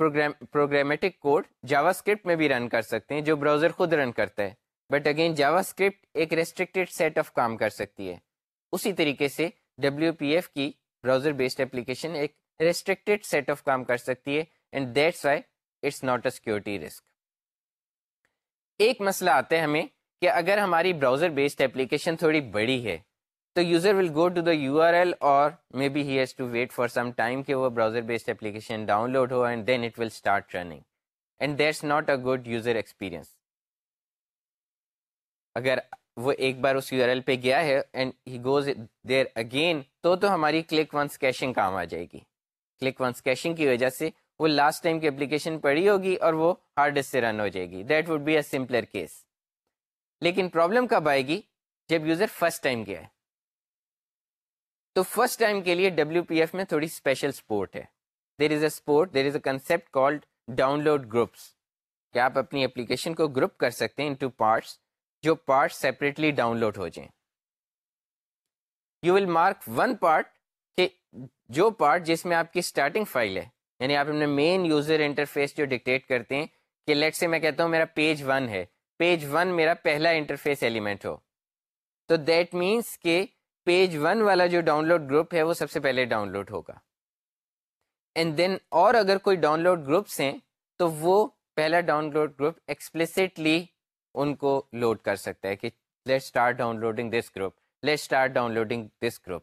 program programmatic code JavaScript میں بھی رن کر سکتے ہیں جو براؤزر خود رن کرتا ہے بٹ اگین جاوا اسکرپٹ ایک ریسٹرکٹیڈ سیٹ آف کام کر سکتی ہے۔ اسی طریقے سے ڈبلیو پی ایف کی براؤزر بیسڈ اپلیکیشن ایک ریسٹرکٹیڈ سیٹ آف کام کر سکتی ہے and that's why it's not a security risk ایک مسئلہ آتا ہے ہمیں کہ اگر ہماری براؤزر بیسڈ اپلیکیشن تھوڑی بڑی ہے تو user will go to the U R L اور maybe he has to wait for some time کہ وہ browser based application download who and then it will start running and that's not a good user experience اگر وہ ایک بار اس U are L پہ گیا ہے and he goes there again تو تو ہماری کلک ونس کیشنگ کام آ جائے گی۔ کلک ونس کیشنگ کی وجہ سے وہ لاسٹ ٹائم کی اپلیکیشن پڑی ہوگی اور وہ ہارڈ ڈسک سے رن ہو جائے گی۔ That would be a simpler case لیکن پرابلم کب آئے گی؟ جب یوزر فرسٹ ٹائم گیا ہے۔ تو فرسٹ ٹائم کے لیے ڈبلو پی ایف میں تھوڑی اسپیشل سپورٹ ہے۔ There is a support there is a concept called download load groups کہ آپ اپنی اپلیکیشن کو گروپ کر سکتے ہیں انٹو پارٹس جو پارٹ سیپریٹلی ڈاؤن لوڈ ہو جائیں۔ You will mark one part کہ جو پارٹ جس میں آپ کی اسٹارٹنگ فائل ہے یعنی آپ اپنے مین یوزر انٹرفیس جو ڈکٹیٹ کرتے ہیں کہ لیٹ سے میں کہتا ہوں میرا پیج ون ہے پیج ون میرا پہلا انٹرفیس ایلیمنٹ ہو۔ تو دیٹ مینس کہ پیج ون والا جو ڈاؤن لوڈ گروپ ہے، وہ سب سے پہلے ڈاؤن لوڈ ہوگا۔ اینڈ دین اور اگر کوئی ڈاؤن لوڈ گروپس ہیں، تو وہ پہلا ڈاؤن لوڈ گروپ ایکسپلسٹلی ان کو لوڈ کر سکتا ہے کہ let start downloading this group let start downloading this group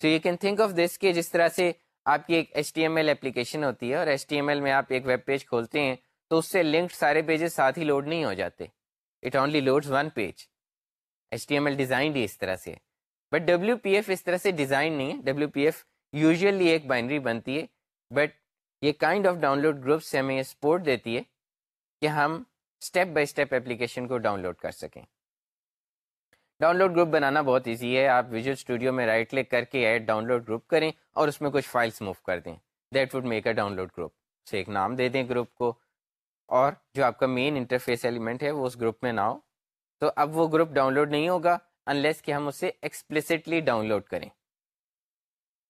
so you can think of this کہ جس طرح سے آپ کی ایک H T M L application ہوتی ہے اور ایچ ٹی ایم ایل میں آپ ایک ویب پیج کھولتے ہیں تو اس سے لنکڈ سارے پیجز ساتھ ہی لوڈ نہیں ہو جاتے. It only load one page H T M L design ہی اس طرح سے بٹ ڈبلو پی ایف اس طرح سے ڈیزائن نہیں ہے. ڈبلو پی ایف یوزلی ایک بائنری بنتی ہے. بٹ یہ kind of download group سے ہمیں یہ سپورٹ دیتی ہے کہ ہم اسٹیپ بائی اسٹیپ اپلیکیشن کو ڈاؤن لوڈ کر سکیں۔ ڈاؤن لوڈ گروپ بنانا بہت ایزی ہے۔ آپ ویژول اسٹوڈیو میں رائٹ کلک کر کے ایڈ ڈاؤن لوڈ گروپ کریں اور اس میں کچھ فائلس موو کر دیں۔ That would make a download group سے ایک نام دے دیں گروپ کو اور جو آپ کا مین انٹرفیس ایلیمنٹ ہے وہ اس گروپ میں نہ ہو۔ تو اب وہ گروپ ڈاؤن لوڈ نہیں ہوگا انلیس کہ ہم اسے ایکسپلسٹلی ڈاؤن لوڈ کریں۔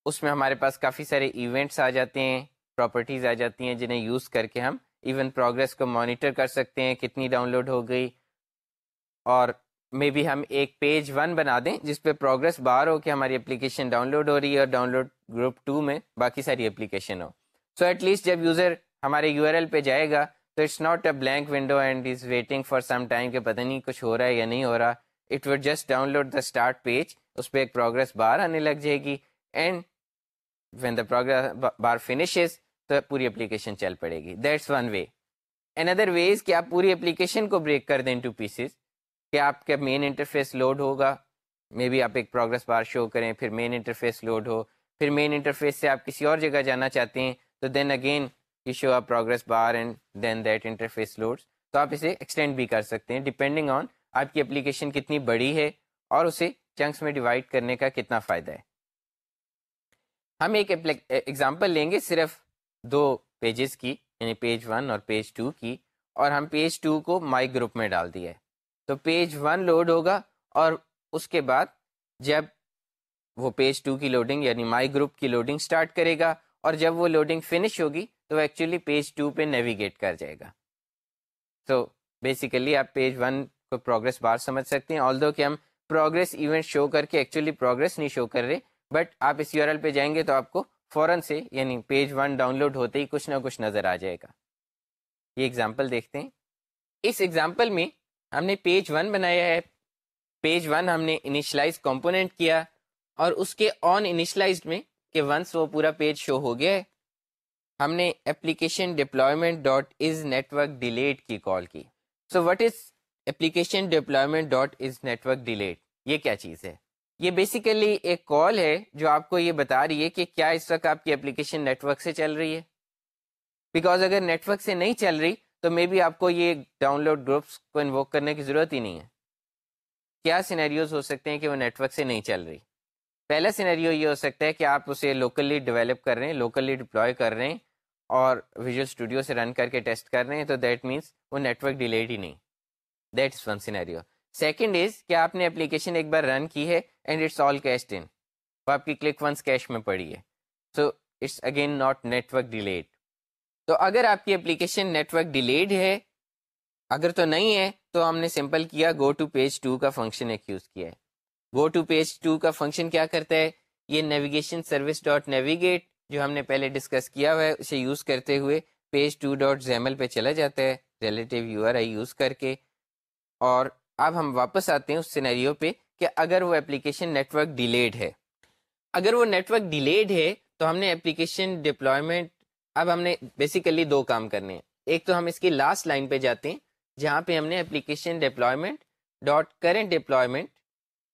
اس میں ہمارے پاس کافی سارے ایونٹس آ جاتے ہیں پراپرٹیز آ جاتی ہیں جنہیں یوز کر کے ہم ایون پروگرس کو مانیٹر کر سکتے ہیں، کتنی ڈاؤن لوڈ ہو گئی۔ اور مے بی ہم ایک پیج ون بنا دیں جس پہ پروگرس باہر ہو کہ ہماری اپلیکیشن ڈاؤن لوڈ ہو رہی ہے اور ڈاؤن لوڈ گروپ ٹو میں باقی ساری اپلیکیشن ہو۔ سو ایٹ لیسٹ جب یوزر ہمارے یو آر ایل پہ جائے گا تو it's not a blank window and is waiting for some time کہ پتہ نہیں کچھ ہو رہا ہے یا نہیں ہو رہا۔ It would just download the start page اس پہ ایک پروگرس باہر آنے لگ جائے گی۔ And when the progress bar finishes تو پوری اپلیکیشن چل پڑے گی۔ That's one way an other ways کہ آپ پوری اپلیکیشن کو بریک کر دیں ٹو پیسز کہ آپ کا مین انٹرفیس لوڈ ہوگا۔ مے بی آپ ایک پروگرس بار شو کریں، پھر مین انٹرفیس لوڈ ہو۔ پھر مین انٹرفیس سے آپ کسی اور جگہ جانا چاہتے ہیں، تو then again you show up progress bar and then that interface loads تو آپ اسے ایکسٹینڈ بھی کر سکتے ہیں ڈپینڈنگ آن آپ کی اپلیکیشن کتنی بڑی ہے اور اسے چنکس میں ڈیوائڈ کرنے کا کتنا فائدہ ہے۔ ہم ایک ایگزامپل لیں گے صرف دو پیجز کی یعنی پیج ون اور پیج ٹو کی، اور ہم پیج ٹو کو مائی گروپ میں ڈال دیا ہے تو پیج ون لوڈ ہوگا اور اس کے بعد جب وہ پیج ٹو کی لوڈنگ یعنی مائی گروپ کی لوڈنگ اسٹارٹ کرے گا اور جب وہ لوڈنگ فنش ہوگی تو ایکچولی پیج ٹو پہ نیویگیٹ کر جائے گا۔ تو بیسیکلی آپ پیج ون کو پروگرس بار سمجھ سکتے ہیں آل دو کہ ہم پروگرس ایونٹ شو کر کے ایکچولی پروگرس نہیں شو کر رہے بٹ آپ اس یو آر ایل پہ جائیں گے تو آپ کو فوراً سے یعنی پیج ون ڈاؤن لوڈ ہوتے ہی کچھ نہ کچھ نظر آ جائے گا۔ یہ ایگزامپل دیکھتے ہیں۔ اس ایگزامپل میں ہم نے پیج ون بنایا ہے۔ پیج ون ہم نے انیشلائز کمپوننٹ کیا اور اس کے آن انیشلائزڈ میں کہ ونس وہ پورا پیج شو ہو گیا ہے، ہم نے application deployment dot is network deployed کی کال کی۔ So what is application deployment dot is network deployed یہ کیا چیز ہے؟ یہ بیسیکلی ایک کال ہے جو آپ کو یہ بتا رہی ہے کہ کیا اس وقت آپ کی اپلیکیشن نیٹورک سے چل رہی ہے۔ بیکاز اگر نیٹورک سے نہیں چل رہی تو مے بی آپ کو یہ ڈاؤن لوڈ گروپس کو انووک کرنے کی ضرورت ہی نہیں ہے۔ کیا سینیریوز ہو سکتے ہیں کہ وہ نیٹورک سے نہیں چل رہی؟ پہلا سینیریو یہ ہو سکتا ہے کہ آپ اسے لوکلی ڈیولپ کر رہے ہیں لوکلی ڈپلوائے کر رہے ہیں اور ویژول اسٹوڈیو سے رن کر کے ٹیسٹ کر رہے ہیں، تو دیٹ مینس وہ نیٹورک ڈیلیڈ ہی نہیں۔ That is one scenario second is کہ آپ نے اپلیکیشن ایک بار رن کی ہے and it's all cached in. وہ آپ کی کلک ونس کیش میں پڑی ہے۔ So it's again not network deployed. تو اگر آپ کی اپلیکیشن نیٹورک ڈیلیڈ ہے، اگر تو نہیں ہے، تو ہم نے سمپل کیا گو ٹو پیج ٹو کا فنکشن ایک یوز کیا ہے۔ گو ٹو پیج ٹو کا فنکشن کیا کرتا ہے؟ یہ نیویگیشن سروس ڈاٹ نیویگیٹ جو ہم نے پہلے ڈسکس کیا ہوا ہے، اسے یوز کرتے ہوئے پیج ٹو ڈاٹ زیمل پہ چلا جاتا ہے، relative U R I use کر کے۔ اور اب ہم واپس آتے ہیں اس سینیریو پہ۔ کہ اگر وہ اپلیکیشن نیٹورک ڈیلیڈ ہے۔ اگر وہ نیٹورک ڈیلیڈ ہے تو ہم نے اپلیکیشن ڈپلائمنٹ، اب ہم نے بیسیکلی دو کام کرنے ہیں۔ ایک تو ہم اس کی لاسٹ لائن پہ جاتے ہیں، جہاں پہ ہم نے application deployment dot current deployment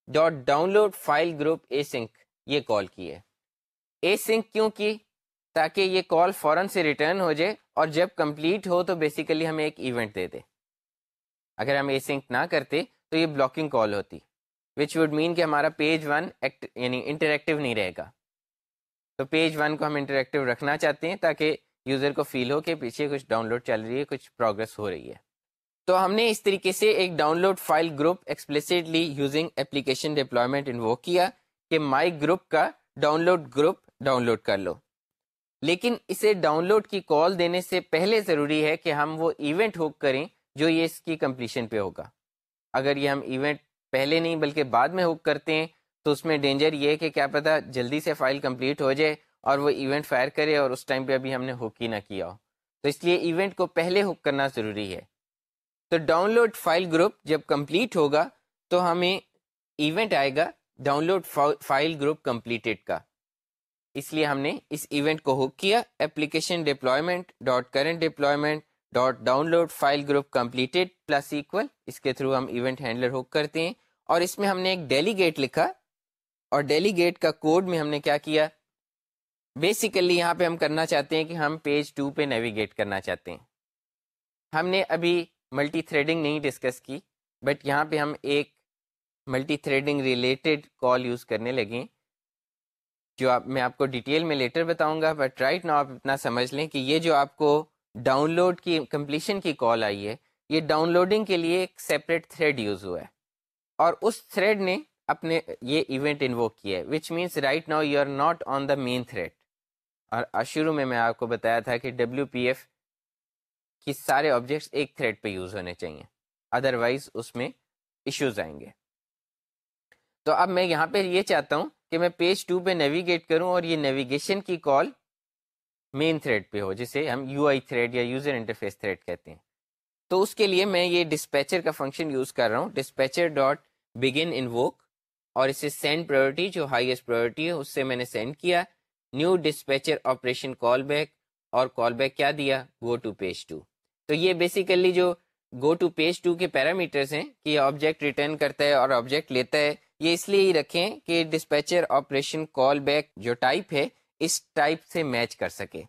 dot download file group async یہ کال کی ہے۔ اے سنک کیوں کی؟ تاکہ یہ کال فوراً سے ریٹرن ہو جائے اور جب کمپلیٹ ہو تو بیسیکلی ہمیں ایک ایونٹ دے دے۔ اگر ہم اے سنک نہ کرتے تو یہ بلاکنگ کال ہوتی۔ وچ وڈ مین کہ ہمارا پیج ون یعنی انٹریکٹیو نہیں رہے گا۔ تو پیج ون کو ہم انٹریکٹیو رکھنا چاہتے ہیں تاکہ یوزر کو فیل ہو کہ پیچھے کچھ ڈاؤن لوڈ چل رہی ہے، کچھ پروگرس ہو رہی ہے۔ تو ہم نے اس طریقے سے ایک download file group explicitly using application deployment invoke کیا کہ مائی گروپ کا download group download کر لو۔ لیکن اسے ڈاؤن لوڈ کی کال دینے سے پہلے ضروری ہے کہ ہم وہ ایونٹ ہوک کریں جو یہ اس کی کمپلیشن پہ ہوگا۔ اگر یہ ہم ایونٹ پہلے نہیں بلکہ بعد میں ہوک کرتے ہیں، تو اس میں ڈینجر یہ ہے کہ کیا پتا جلدی سے فائل کمپلیٹ ہو جائے اور وہ ایونٹ فائر کرے اور اس ٹائم پہ ابھی ہم نے ہک ہی نہ کیا ہو۔ تو اس لیے ایونٹ کو پہلے ہک کرنا ضروری ہے۔ تو ڈاؤن لوڈ فائل گروپ جب کمپلیٹ ہوگا، تو ہمیں ایونٹ آئے گا download file group completed کا۔ اس لیے ہم نے اس ایونٹ کو ہک کیا application deployment dot current deployment dot download file group completed plus equal اس کے تھرو ہم ایونٹ ہینڈلر ہک کرتے ہیں۔ اور اس میں ہم نے ایک ڈیلی گیٹ لکھا اور ڈیلی گیٹ کا کوڈ میں ہم نے کیا کیا؟ بیسیکلی یہاں پہ ہم کرنا چاہتے ہیں کہ ہم پیج ٹو پہ نیویگیٹ کرنا چاہتے ہیں۔ ہم نے ابھی ملٹی تھریڈنگ نہیں ڈسکس کی بٹ یہاں پہ ہم ایک multi threading related call use کرنے لگیں جو آپ میں آپ کو ڈیٹیل میں لیٹر بتاؤں گا بٹ رائٹ نا آپ اتنا سمجھ لیں کہ یہ جو آپ کو ڈاؤن لوڈ کی کمپلیشن کی کال آئی ہے، یہ ڈاؤن لوڈنگ کے لیے ایک سیپریٹ تھریڈ یوز ہوا ہے۔ اور اس تھریڈ نے اپنے یہ ایونٹ انووک کیا ہے which means right now you are not on the main thread اور شروع میں میں آپ کو بتایا تھا کہ ڈبلیو پی ایف کی سارے آبجیکٹس ایک تھریڈ پہ یوز ہونے چاہیے. ادر وائز اس میں ایشوز آئیں گے. تو اب میں یہاں پہ یہ چاہتا ہوں کہ میں پیج ٹو پہ نیویگیٹ کروں اور یہ نیویگیشن کی کال مین تھریڈ پہ ہو، جسے ہم یو آئی تھریڈ یا یوزر انٹرفیس تھریڈ کہتے ہیں. تو اس کے لیے میں یہ ڈسپیچر کا فنکشن یوز کر رہا ہوں ڈسپیچر ڈاٹ بگن ان ووک اور اسے سینڈ پرائرٹی جو ہائیسٹ پرائرٹی ہے، اس سے میں نے سینڈ کیا۔ New dispatcher operation callback اور کال بیک کیا دیا؟ گو ٹو پیج ٹو تو یہ بیسیکلی جو گو ٹو پیج ٹو کے پیرامیٹرس ہیں کہ یہ آبجیکٹ ریٹرن کرتا ہے اور آبجیکٹ لیتا ہے، یہ اس لیے ہی رکھیں کہ ڈسپیچر آپریشن کال بیک جو ٹائپ ہے، اس ٹائپ سے میچ کر سکے۔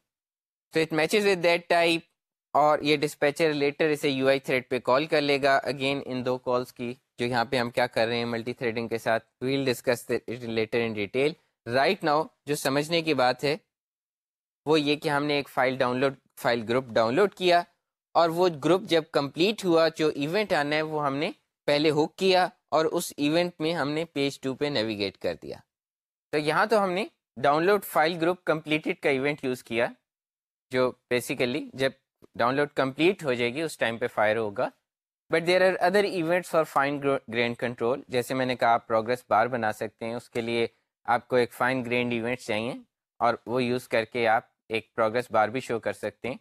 تو it matches with that type اور یہ ڈسپیچر لیٹر اسے یو آئی تھریڈ پہ کال کر لے گا. اگین ان دو کالس کی جو یہاں پہ ہم کیا کر رہے ہیں ملٹی تھریڈنگ کے ساتھ we'll discuss later in detail right now جو سمجھنے کی بات ہے، وہ یہ کہ ہم نے ایک file download file group download کیا اور وہ گروپ جب کمپلیٹ ہوا، جو ایونٹ آنا ہے، وہ ہم نے پہلے ہک کیا اور اس ایونٹ میں ہم نے پیج ٹو پہ نیویگیٹ کر دیا. تو یہاں تو ہم نے download file group completed کا ایونٹ یوز کیا، جو بیسیکلی جب ڈاؤن لوڈ کمپلیٹ ہو جائے گی، اس ٹائم پہ فائر ہوگا۔ But there are other events for fine grained control جیسے میں نے کہا، آپ پروگرس بار بنا سکتے ہیں۔ اس کے لیے آپ کو ایک فائن گرینڈ ایونٹ چاہیے اور وہ یوز کر کے آپ ایک پروگرس بار بھی شو کر سکتے ہیں۔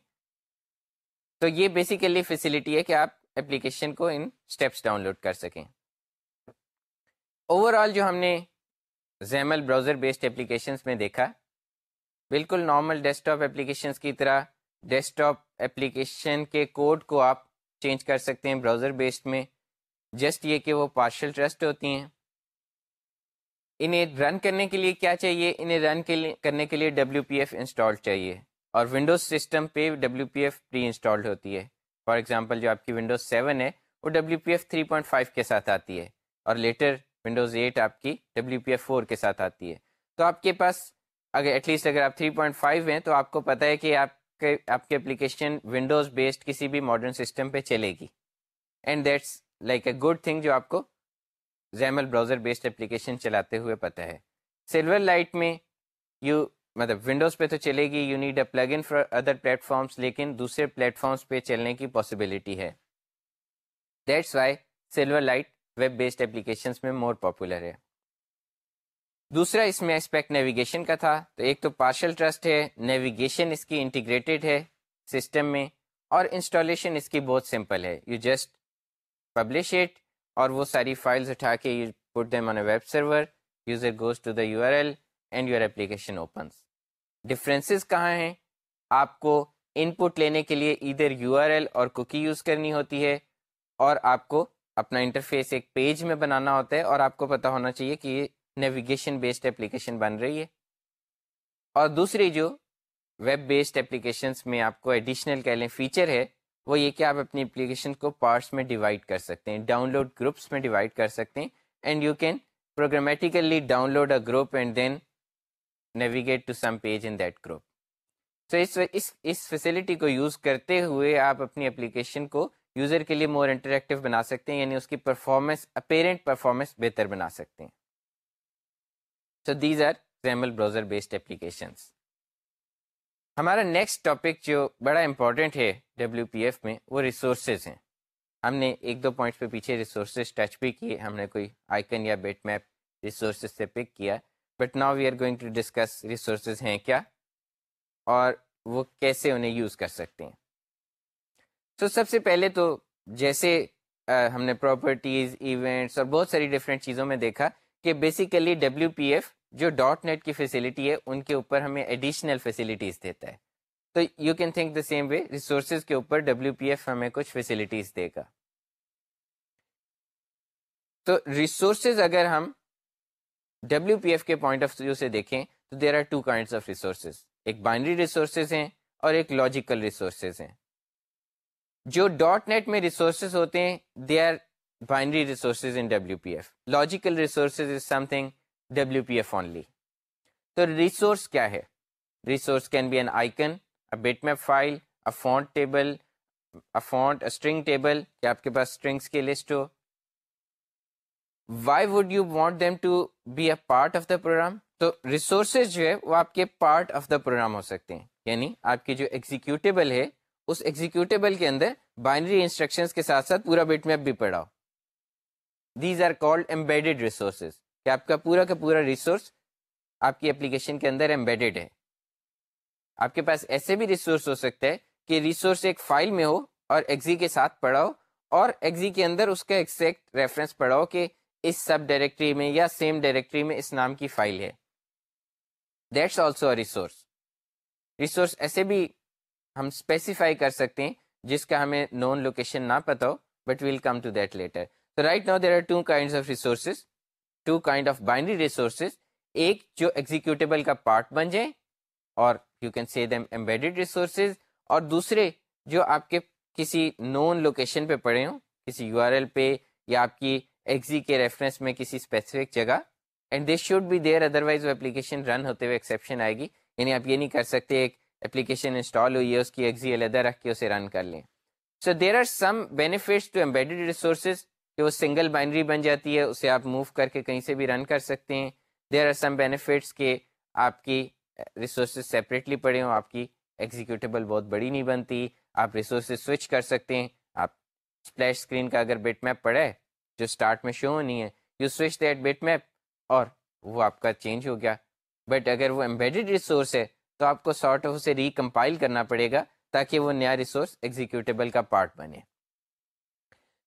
تو یہ بیسیکلی فیسلٹی ہے کہ آپ اپلیکیشن کو ان اسٹیپس ڈاؤن لوڈ کر سکیں۔ اوور آل جو ہم نے زیمل براؤزر بیسڈ اپلیکیشنس میں دیکھا، بالکل نارمل ڈیسک ٹاپ اپلیکیشنس کی طرح ڈیسک ٹاپ اپلیکیشن کے کوڈ کو آپ چینج کر سکتے ہیں براؤزر بیسڈ میں. جسٹ یہ کہ وہ پارشل ٹرسٹ ہوتی ہیں. انہیں رن کرنے کے لیے کیا چاہیے؟ انہیں رن کرنے کے لیے ڈبلیو پی ایف انسٹال چاہیے. اور ونڈوز سسٹم پہ W P F pre installed ہوتی ہے. فار ایگزامپل جو آپ کی ونڈوز سیون ہے، وہ W P F three point five کے ساتھ آتی ہے. اور لیٹر ونڈوز ایٹ آپ کی ڈبلیو پی ایف فور کے ساتھ آتی ہے. تو آپ کے پاس اگر ایٹ لیسٹ اگر آپ تھری پوائنٹ فائیو ہیں، تو آپ کو پتہ ہے کہ آپ کے، آپ کی اپلیکیشن ونڈوز بیسڈ کسی بھی ماڈرن سسٹم پہ چلے گی. And that's like a good thing جو آپ کو زیمل براؤزر بیسڈ اپلیکیشن چلاتے ہوئے پتہ ہے. سلور لائٹ میں یو مطلب ونڈوز پہ تو چلے گی you need a plug in for other platforms لیکن دوسرے پلیٹ فارمس پہ چلنے کی پاسبلٹی ہے. That's why Silverlight web based applications میں مور پاپولر ہے. دوسرا اس میں اسپیکٹ نیویگیشن کا تھا۔ تو ایک تو پارشل ٹرسٹ ہے نیویگیشن اس کی انٹیگریٹڈ ہے سسٹم میں، اور انسٹالیشن اس کی بہت سمپل ہے۔ یو جسٹ پبلش اٹ اور وہ ساری فائلز اٹھا کے you put them on a web server user goes to the U R L and your application opens differences کہاں ہیں؟ آپ کو ان پٹ لینے کے لیے ادھر یو آر ایل اور کوکی یوز کرنی ہوتی ہے، اور آپ کو اپنا انٹرفیس ایک پیج میں بنانا ہوتا ہے، اور آپ کو پتا ہونا چاہیے کہ یہ نیویگیشن بیسڈ اپلیکیشن بن رہی ہے۔ اور دوسری جو ویب بیسڈ اپلیکیشنس میں آپ کو ایڈیشنل کہہ لیں فیچر ہے، وہ یہ کہ آپ اپنی اپلیکیشن کو پارٹس میں ڈیوائڈ کر سکتے ہیں ڈاؤن لوڈ گروپس میں ڈیوائڈ کر سکتے ہیں۔ And you can programmatically download a group and then navigate to some page in that group تو اس اس فیسلٹی کو یوز کرتے ہوئے آپ اپنی اپلیکیشن کو یوزر کے لیے مور انٹریکٹیو بنا سکتے ہیں یعنی اس کی پرفارمنس اپیرنٹ پرفارمنس بہتر بنا سکتے ہیں۔ So these are XAML browser based applications ہمارا نیکسٹ ٹاپک جو بڑا امپورٹنٹ ہے ڈبلیو پی ایف میں وہ ریسورسز ہیں۔ ہم نے ایک دو پوائنٹس پہ پیچھے ریسورسز ٹچ بھی کیے، ہم نے کوئی آئکن یا بیٹ میپ ریسورسز سے پک کیا۔ But now we are going to discuss resources ہیں کیا اور وہ کیسے انہیں یوز کر سکتے ہیں۔ تو سب سے پہلے تو جیسے ہم نے پراپرٹیز ایونٹس اور بہت ساری ڈفرینٹ چیزوں میں دیکھا۔ کہ بیسیکلی ڈبلیو پی ایف جو ڈاٹ نیٹ کی فیسلٹی ہے، ان کے اوپر ہمیں ایڈیشنل فیسلٹیز دیتا ہے۔ تو you can think the same way resources کے اوپر ڈبلیو پی ایف ہمیں کچھ فیسلٹیز دے گا۔ تو ریسورسز اگر ہم ڈبلیو پی ایف کے پوائنٹ آف ویو سے دیکھیں، تو there are two kinds of resources ایک بائنڈری ریسورسز ہیں اور ایک لاجیکل ریسورسز ہیں۔ جو ڈاٹ نیٹ میں ریسورسز ہوتے ہیں they are binary resources in W P F logical resources is something W P F only تو ریسورس کیا ہے resource can be an icon bitmap file font table font string table کہ آپ کے پاس اسٹرنگس کی list who why would you want them to be a part of the program تو resources جو ہے وہ آپ کے پارٹ آف دا پروگرام ہو سکتے ہیں یعنی آپ کی جو ایگزیکیوٹیبل ہے اس ایگزیکیوٹیبل کے اندر بائنری انسٹرکشن کے ساتھ ساتھ پورا بٹ میپ بھی پڑھاؤ these are called embedded resources کہ آپ کا پورا کا پورا ریسورس آپ کی اپلیکیشن کے اندر امبیڈیڈ ہے۔ آپ کے پاس ایسے بھی ریسورس ہو سکتا ہے کہ ریسورس ایک فائل میں ہو اور ایگزی کے ساتھ پڑھاؤ اور ایگزی کے اندر اس کا ایکزیکٹ ریفرنس پڑھاؤ کہ اس سب ڈائریکٹری میں یا سیم ڈائریکٹری میں اس نام کی فائل ہے۔ دیٹس آلسو ریسورس ریسورس ایسے بھی ہم اسپیسیفائی کر سکتے ہیں جس کا ہمیں نون لوکیشن نہ پتا ہو but we'll come to that later تو right now there are two kind of resources two kind of binary resources ایک جو ایگزیکیوٹیبل کا پارٹ بن جائے اور you can see them embedded resources اور دوسرے جو آپ کے کسی نون لوکیشن پہ پڑے ہوں کسی یو آر ایل پہ یا آپ کی ایگزی کے ریفرنس میں کسی اسپیسیفک جگہ and this should be there otherwise وہ اپلیکیشن رن ہوتے ہوئے ایکسیپشن آئے گی یعنی آپ یہ نہیں کر سکتے ایک اپلیکیشن انسٹال ہوئی ہے اس کی ایگزی علیحدہ رکھ کے اسے رن کر لیں so there are some benefits to embedded resources کہ وہ سنگل بائنڈری بن جاتی ہے، اسے آپ موو کر کے کہیں سے بھی رن کر سکتے ہیں۔ دیر آر سم بینیفٹس کہ آپ کی ریسورسز سیپریٹلی پڑے ہوں، آپ کی ایگزیکیوٹیبل بہت بڑی نہیں بنتی، آپ ریسورسز سوئچ کر سکتے ہیں۔ آپ اسپلیش اسکرین کا اگر بیٹ میپ پڑے جو اسٹارٹ میں شو نہیں ہے you switch that bitmap اور وہ آپ کا چینج ہو گیا۔ بٹ اگر وہ امبیڈیڈ ریسورس ہے، تو آپ کو سارٹ آف اسے ریکمپائل کرنا پڑے گا تاکہ وہ نیا ریسورس ایگزیکیوٹیبل کا پارٹ بنے۔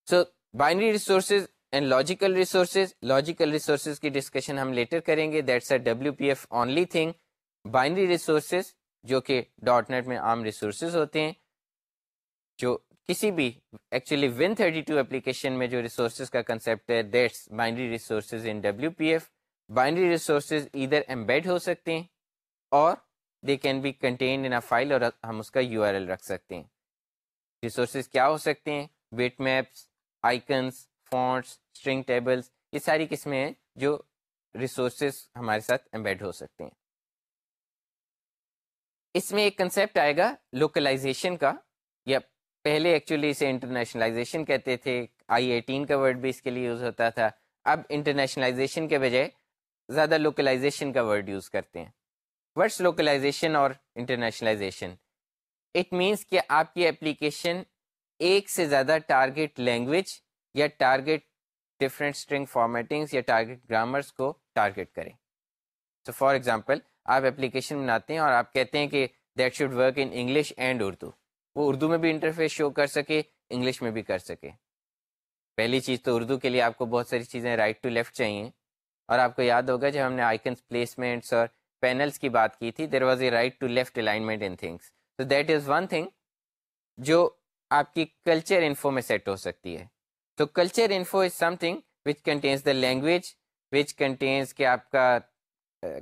So binary resources and logical resources logical resources کی ڈسکشن ہم لیٹر کریں گے۔ That's a W P F only thing. Binary resources جو کہ ڈاٹ نیٹ میں عام ریسورسز ہوتے ہیں، جو کسی بھی actually win thirty two application میں جو ریسورسز کا کنسیپٹ ہے، that's binary resources in W P F. Binary resources ادھر ایمبیڈ ہو سکتے ہیں اور they can be contained in file اور ہم اس کا یو آر ایل رکھ سکتے ہیں۔ ریسورسز کیا ہو سکتے ہیں؟ Bitmaps icons fonts, string tables یہ ساری قسمیں ہیں جو ریسورسز ہمارے ساتھ ایمبیڈ ہو سکتے ہیں۔ اس میں ایک کنسیپٹ آئے گا لوکلائزیشن کا۔ یا پہلے ایکچولی اسے انٹرنیشنلائزیشن کہتے تھے، آئی ایٹین کا ورڈ بھی اس کے لیے یوز ہوتا تھا۔ اب انٹرنیشنلائزیشن کے بجائے زیادہ لوکلائزیشن کا ورڈ یوز کرتے ہیں۔ ورڈس لوکلائزیشن اور انٹرنیشنلائزیشن اٹ مینس کہ آپ کی اپلیکیشن ایک سے زیادہ ٹارگیٹ لینگویج یا ٹارگیٹ ڈفرینٹ اسٹرنگ فارمیٹنگس یا ٹارگیٹ گرامرس کو ٹارگیٹ کریں۔ تو فار ایگزامپل آپ اپلیکیشن بناتے ہیں اور آپ کہتے ہیں کہ that should work in English and Urdu وہ اردو میں بھی انٹرفیس شو کر سکے انگلش میں بھی کر سکے۔ پہلی چیز تو اردو کے لیے آپ کو بہت ساری چیزیں رائٹ ٹو لیفٹ چاہیے۔ اور آپ کو یاد ہوگا جب ہم نے آئکنس پلیسمنٹس اور پینلس کی بات کی تھی there was a right to left alignment in things تو دیٹ از ون تھنگ جو آپ کی کلچر انفو میں سیٹ ہو سکتی ہے۔ تو culture info is something which contains the language which contains کہ آپ کا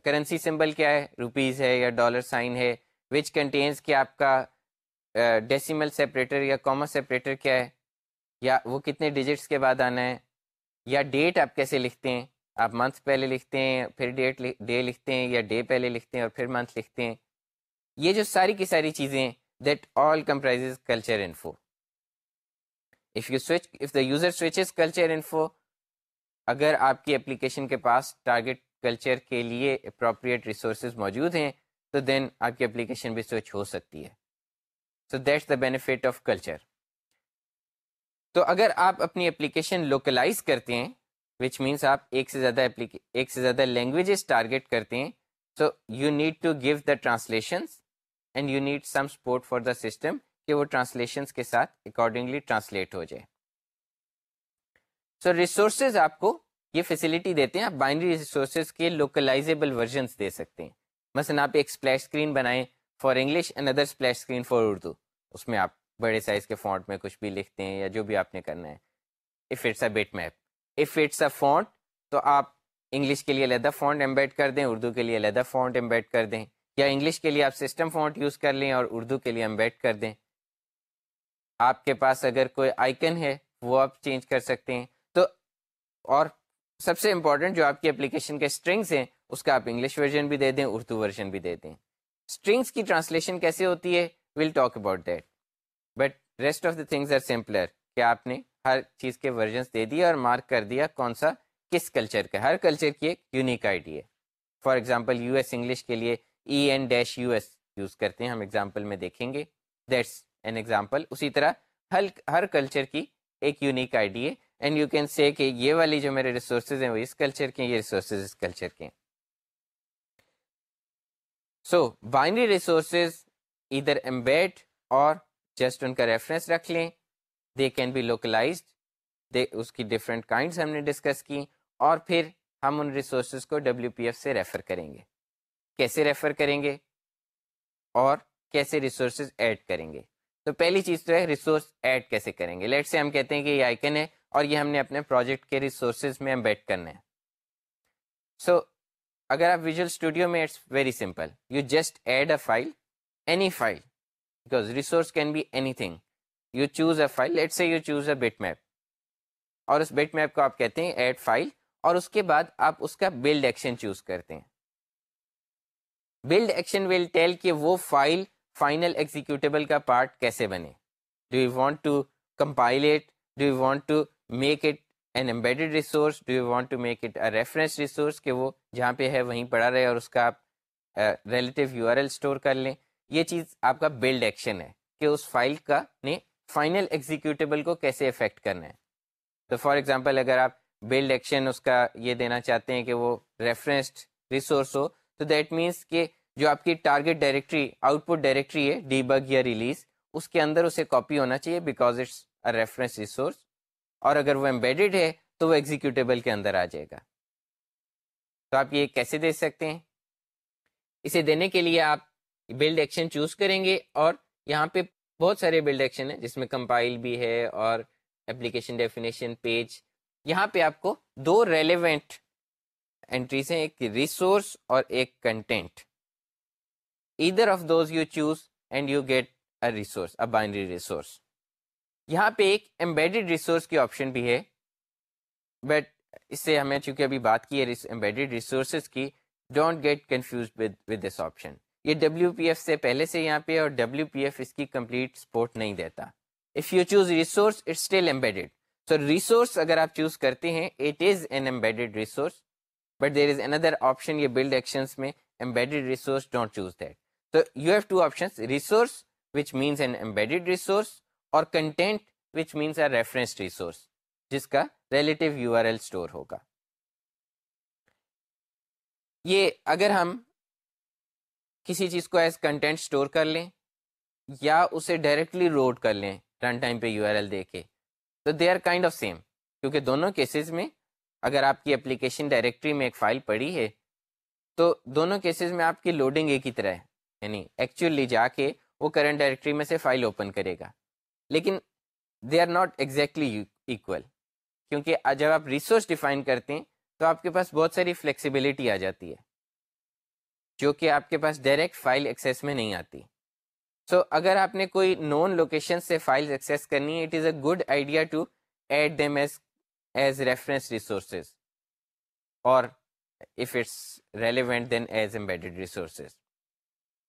کرنسی سمبل کیا ہے روپیز ہے یا ڈالر سائن ہے وچ کنٹینس کہ آپ کا ڈیسیمل سیپریٹر یا کامن سیپریٹر کیا ہے، یا وہ کتنے ڈیجٹس کے بعد آنا ہے، یا ڈیٹ آپ کیسے لکھتے ہیں، آپ منتھ پہلے لکھتے ہیں، پھر ڈیٹ ڈے لکھتے ہیں، یا ڈے پہلے لکھتے ہیں اور پھر منتھ لکھتے ہیں۔ یہ جو ساری کی ساری چیزیں that all comprise culture info if you switch if the user switches culture info اگر آپ کی اپلیکیشن کے پاس ٹارگیٹ کلچر کے لیے اپروپریٹ ریسورسز موجود ہیں تو دین آپ کی اپلیکیشن بھی سوئچ ہو سکتی ہے so that's the benefit of culture تو اگر آپ اپنی اپلیکیشن لوکلائز کرتے ہیں وچ مینس آپ ایک سے زیادہ ایک سے زیادہ لینگویجز ٹارگیٹ کرتے ہیں so you need to give the translations and you need some support for the system کہ وہ ٹرانسلیشنس کے ساتھ اکارڈنگلی ٹرانسلیٹ ہو جائے۔ سو ریسورسز آپ کو یہ فیسلٹی دیتے ہیں، آپ بائنڈری ریسورسز کے لوکلائزیبل ورژنس دے سکتے ہیں۔ مثلاً آپ ایک اسپلیش اسکرین بنائیں for English and other splash screen for Urdu اس میں آپ بڑے سائز کے فونٹ میں کچھ بھی لکھتے ہیں یا جو بھی آپ نے کرنا ہے۔ If it's a bitmap if it's a font تو آپ انگلش کے لیے علیحدہ فونٹ امبیڈ کر دیں اردو کے لیے علیحدہ فونٹ امبیڈ کر دیں۔ یا انگلش کے لیے آپ سسٹم فونٹ یوز کر لیں اور اردو کے لیے امبیڈ کر دیں۔ آپ کے پاس اگر کوئی آئکن ہے، وہ آپ چینج کر سکتے ہیں۔ تو اور سب سے امپورٹنٹ جو آپ کی اپلیکیشن کے اسٹرنگس ہیں، اس کا آپ انگلش ورژن بھی دے دیں، اردو ورژن بھی دے دیں۔ اسٹرنگس کی ٹرانسلیشن کیسے ہوتی ہے؟ Will talk about that but rest of the things are simpler کہ آپ نے ہر چیز کے ورژنس دے دیا اور مارک کر دیا کون سا کس کلچر کا۔ ہر کلچر کی ایک یونیک آئی ڈی ہے۔ For example U S English کے لیے E N dash U S use کرتے ہیں، ہم ایگزامپل میں دیکھیں گے۔ دیٹس این ایگزامپل اسی طرح ہر ہر کلچر کی ایک یونیک آئی ڈی ہے۔ اینڈ یو کین سے کہ یہ والی جو میرے ریسورسز ہیں، وہ اس کلچر کے ہیں، یہ ریسورسز اس کلچر کے ہیں۔ سو بائنری ریسورسز ادھر ایمبیڈ اور جسٹ ان کا ریفرنس رکھ لیں۔ They can be localized they اس کی ڈفرینٹ کائنڈس ہم نے ڈسکس کی۔ اور پھر ہم ان ریسورسز کو ڈبلیو پی ایف سے ریفر کریں گے۔ کیسے ریفر کریں گے اور کیسے ریسورسز ایڈ کریں گے۔ تو پہلی چیز تو ہے ریسورس ایڈ کیسے کریں گے؟ لیٹ سے ہم کہتے ہیں کہ یہ آئکن ہے اور یہ ہم نے اپنے پروجیکٹ کے ریسورسز میں بیٹ کرنا ہے۔ سو so, اگر آپ ویژول اسٹوڈیو میں it's very simple you just add a file any file because resource can be anything you choose a file let say you choose a bitmap اور اس bit map کو آپ کہتے ہیں ایڈ فائل اور اس کے بعد آپ اس کا بلڈ ایکشن چوز کرتے ہیں۔ بلڈ ایکشن ول ٹیل کہ وہ فائل فائنل ایگزیکیوٹیبل کا پارٹ کیسے بنے؟ Do you want to compile it do you want to make it an embedded resource do you want to make it a reference resource کہ وہ جہاں پہ ہے وہیں پڑھا رہے اور اس کا آپ relative U R L store کر لیں؟ یہ چیز آپ کا بلڈ ایکشن ہے کہ اس فائل کا نے فائنل ایگزیکیوٹیبل کو کیسے افیکٹ کرنا ہے؟ تو فار ایگزامپل اگر آپ بلڈ ایکشن اس کا یہ دینا چاہتے ہیں کہ وہ ریفرنسڈ ریسورس ہو تو دیٹ مینس کہ جو آپ کی target directory output directory ہے ڈی بگ یا ریلیز اس کے اندر اسے کاپی ہونا چاہیے because it's a reference resource اور اگر وہ امبیڈیڈ ہے تو وہ ایگزیکیوٹیبل کے اندر آ جائے گا۔ تو آپ یہ کیسے دے سکتے ہیں؟ اسے دینے کے لیے آپ بلڈ ایکشن چوز کریں گے اور یہاں پہ بہت سارے بلڈ ایکشن ہیں، جس میں کمپائل بھی ہے اور اپلیکیشن ڈیفینیشن پیج یہاں پہ آپ کو دو ریلیونٹ انٹریز ہیں، ایک ریسورس اور ایک content either of those you choose and you get a resource a binary resource یہاں پہ ایک امبیڈیڈ ریسورس کی آپشن بھی ہے بٹ اس سے ہمیں، چونکہ ابھی بات کی ہے امبیڈیڈ ریسورسز کی don't get confused with this option یہ ڈبلیو پی ایف سے پہلے سے یہاں پہ اور ڈبلیو پی ایف اس کی کمپلیٹ سپورٹ نہیں دیتا. If you choose resource it still embedded so resource اگر آپ چوز کرتے ہیں it is an embedded resource but there is another option یہ بلڈ ایکشنس میں embedded resource don't choose that تو you have two option resource which means an embedded resource اور content which means a reference resource جس کا relative U R L store ہوگا یہ اگر ہم کسی چیز کو ایز کنٹینٹ اسٹور کر لیں یا اسے ڈائریکٹلی روڈ کر لیں run time U R L L دے کے تو they are kind of same کیونکہ دونوں کیسز میں اگر آپ کی اپلیکیشن ڈائریکٹری میں ایک فائل پڑی ہے تو دونوں کیسز میں آپ کی لوڈنگ ایک ہی طرح ہے۔ یعنی ایکچولی جا کے وہ کرنٹ ڈائریکٹری میں سے فائل اوپن کرے گا۔ لیکن they are not exactly equal کیونکہ جب آپ ریسورس ڈیفائن کرتے ہیں تو آپ کے پاس بہت ساری فلیکسیبلٹی آ جاتی ہے جو کہ آپ کے پاس ڈائریکٹ فائل ایکسیس میں نہیں آتی۔ سو so, اگر آپ نے کوئی نون لوکیشن سے فائل ایکسیس کرنی ہے it is a good idea to add them as as reference resources اور if it's relevant then as embedded resources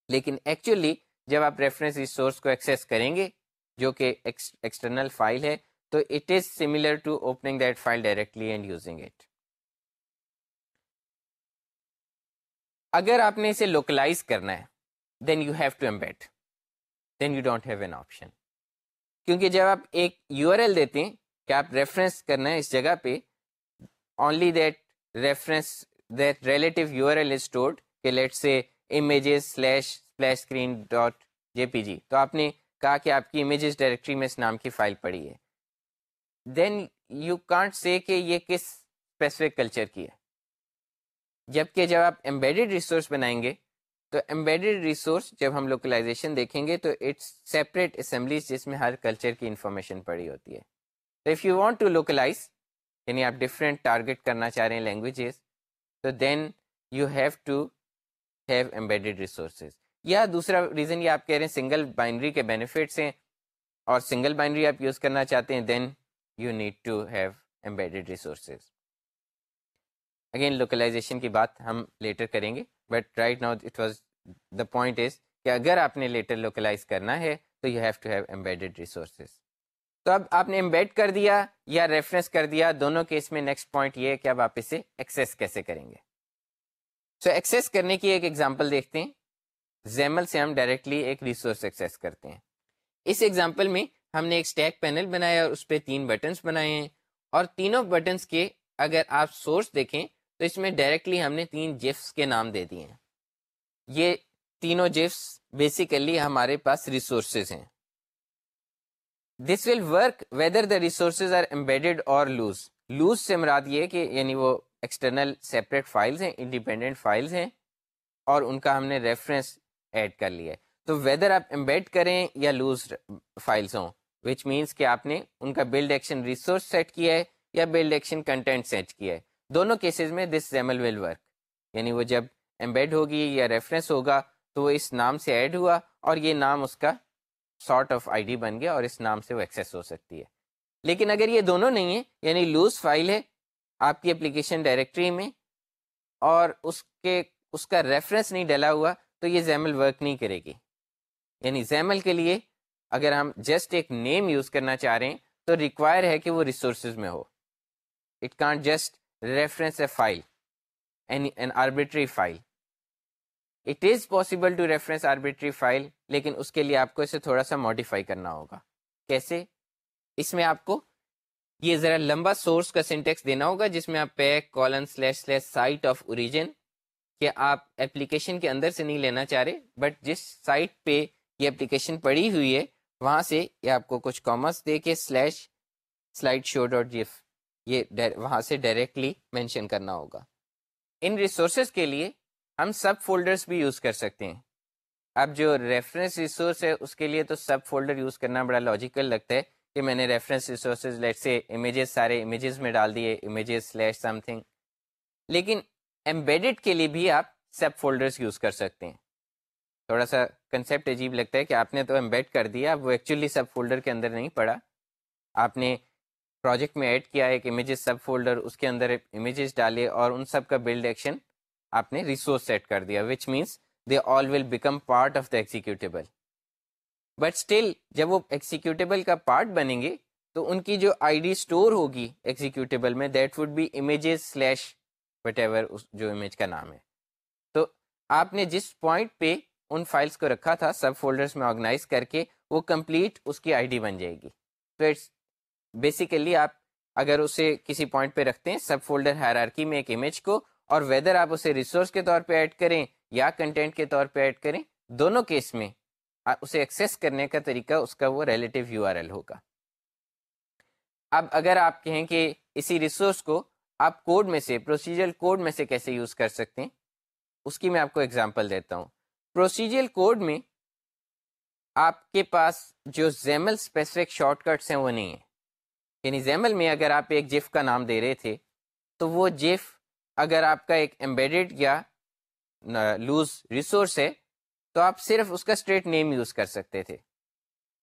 لیکن ایکچولی جب آپ ریفرنس ریسورس کو ایکسیس کریں گے جو کہ ایکسٹرنل فائل ہے تو it is similar to opening that file directly and using it اگر آپ نے اسے لوکلائز کرنا ہے then you have to embed then you don't have an option کیونکہ جب آپ ایک یو آر ایل دیتے ہیں کہ آپ ریفرنس کرنا ہے اس جگہ پہ، only that reference that relative URL is stored کہ let's say images slash splash screen dot jpg تو آپ نے کہا کہ آپ کی امیجز ڈائریکٹری میں اس نام کی فائل پڑی ہے۔ دین یو کانٹ سے کہ یہ کس اسپیسیفک کلچر کی ہے۔ جبکہ جب آپ ایمبیڈیڈ ریسورس بنائیں گے، تو ایمبیڈیڈ ریسورس جب ہم لوکلائزیشن دیکھیں گے، تو اٹس سیپریٹ اسمبلیز جس میں ہر کلچر کی انفارمیشن پڑی ہوتی ہے۔ تو if you want to localize یعنی آپ ڈفرینٹ ٹارگیٹ کرنا چاہ رہے ہیں لینگویجز تو then you have to have embedded resources یا دوسرا ریزن یہ آپ کہہ رہے ہیں سنگل بائنڈری کے بینیفٹس ہیں اور سنگل بائنڈری آپ یوز کرنا چاہتے ہیں then you need to have embedded resources again localization کی بات ہم لیٹر کریں گے but right now it was the point is کہ اگر آپ نے لیٹر لوکلائز کرنا ہے تو you have to have embedded resources تو اب آپ نے امبیڈ کر دیا یا ریفرنس کر دیا دونوں کیس میں نیکسٹ پوائنٹ یہ ہے کہ اب آپ اسے ایکسیس کیسے کریں گے؟ سو so, ایکسیس کرنے کی ایک ایگزامپل دیکھتے ہیں۔ زیمل سے ہم ڈائریکٹلی ایک ریسورس ایکسیس کرتے ہیں۔ اس ایگزامپل میں ہم نے ایک اسٹیک پینل بنایا اور اس پہ تین بٹنس بنائے ہیں۔ اور تینوں بٹنس کے اگر آپ سورس دیکھیں تو اس میں ڈائریکٹلی ہم نے تین جفس کے نام دے دیے ہیں۔ یہ تینوں جفس بیسیکلی ہمارے پاس ریسورسز ہیں۔ This will work whether the resources are embedded اور لوز لوز سے مراد یہ کہ یعنی وہ ایکسٹرنل سیپریٹ فائلز ہیں انڈیپینڈنٹ فائلز ہیں، اور ان کا ہم نے ریفرنس ایڈ کر لیا ہے. تو ویدر آپ امبیڈ کریں یا لوز فائلس ہوں وچ مینس کہ آپ نے ان کا بلڈ ایکشن ریسورس سیٹ کیا ہے یا بلڈ ایکشن کنٹینٹ سیٹ کیا ہے. دونوں کیسز میں دس زیمل ول ورک یعنی وہ جب امبیڈ ہوگی یا ریفرنس ہوگا تو وہ اس نام سے ایڈ ہوا اور یہ نام اس کا سارٹ آف آئی ڈی بن گیا اور اس نام سے وہ ایکسیس ہو سکتی ہے۔ لیکن اگر یہ دونوں نہیں ہیں یعنی لوز فائل ہے آپ کی اپلیکیشن ڈائریکٹری میں اور اس کے، اس کا ریفرنس نہیں ڈلا ہوا، تو یہ زیمل ورک نہیں کرے گی۔ یعنی زیمل کے لیے اگر ہم جسٹ ایک نیم یوز کرنا چاہ رہے ہیں، تو ریکوائر ہے کہ وہ ریسورسز میں ہو۔ It can't just reference a file an arbitrary file it is possible to reference arbitrary file لیکن اس کے لیے آپ کو اسے تھوڑا سا ماڈیفائی کرنا ہوگا۔ کیسے؟ اس میں آپ کو یہ ذرا لمبا سورس کا سینٹیکس دینا ہوگا، جس میں آپ pack colon slash slash site of origin کہ آپ اپلیکیشن کے اندر سے نہیں لینا چاہ رہے بٹ جس سائٹ پہ یہ اپلیکیشن پڑی ہوئی ہے، وہاں سے یہ آپ کو کچھ کامرس دے کے slash slide show dot gif یہ وہاں سے ڈائریکٹلی مینشن کرنا ہوگا۔ ان ریسورسز کے لیے ہم سب فولڈرس بھی یوز کر سکتے ہیں۔ اب جو ریفرنس ریسورس ہے، اس کے لیے تو سب فولڈر یوز کرنا بڑا لاجیکل لگتا ہے کہ میں نے ریفرنس ریسورسز لیٹ سے امیجز سارے امیجز میں ڈال دیے امیجز سلیش سم تھنگ لیکن ایمبیڈڈ کے لیے بھی آپ سب فولڈرس یوز کر سکتے ہیں۔ تھوڑا سا کنسیپٹ عجیب لگتا ہے کہ آپ نے تو ایمبیڈ کر دیا، وہ ایکچولی سب فولڈر کے اندر نہیں پڑا۔ آپ نے پروجیکٹ میں ایڈ کیا، ایک امیجز سب فولڈر اس کے اندر امیجز ڈالے اور ان سب کا بلڈ ایکشن آپ نے ریسورس سیٹ کر دیا which means the all will become part of the executable but still جب وہ ایگزیکیوٹیبل کا پارٹ بنیں گے، تو ان کی جو آئی ڈی اسٹور ہوگی ایگزیکیوٹیبل میں that would be images slash whatever جو امیج کا نام ہے. تو آپ نے جس پوائنٹ پہ ان فائلس کو رکھا تھا سب فولڈرس میں آرگنائز کر کے، وہ کمپلیٹ اس کی آئی ڈی بن جائے گی. تو اٹس بیسیکلی آپ اگر اسے کسی پوائنٹ پہ رکھتے ہیں سب فولڈر ہیرارکی میں ایک امیج کو اور ویدر آپ اسے ریسورس کے طور پہ ایڈ کریں یا کنٹینٹ کے طور پہ ایڈ کریں، دونوں کیس میں اسے ایکسیس کرنے کا طریقہ اس کا وہ ریلیٹیو یو آر ایل ہوگا۔ اب اگر آپ کہیں کہ اسی ریسورس کو آپ کوڈ میں سے پروسیجر کوڈ میں سے کیسے یوز کر سکتے ہیں، اس کی میں آپ کو ایگزامپل دیتا ہوں۔ پروسیجر کوڈ میں آپ کے پاس جو زیمل اسپیسیفک شارٹ کٹس ہیں وہ نہیں ہیں۔ یعنی زیمل میں اگر آپ ایک جیف کا نام دے رہے تھے، تو وہ جیف اگر آپ کا ایک ایمبیڈیڈ یا لوز ریسورس ہے، تو آپ صرف اس کا اسٹریٹ نیم یوز کر سکتے تھے۔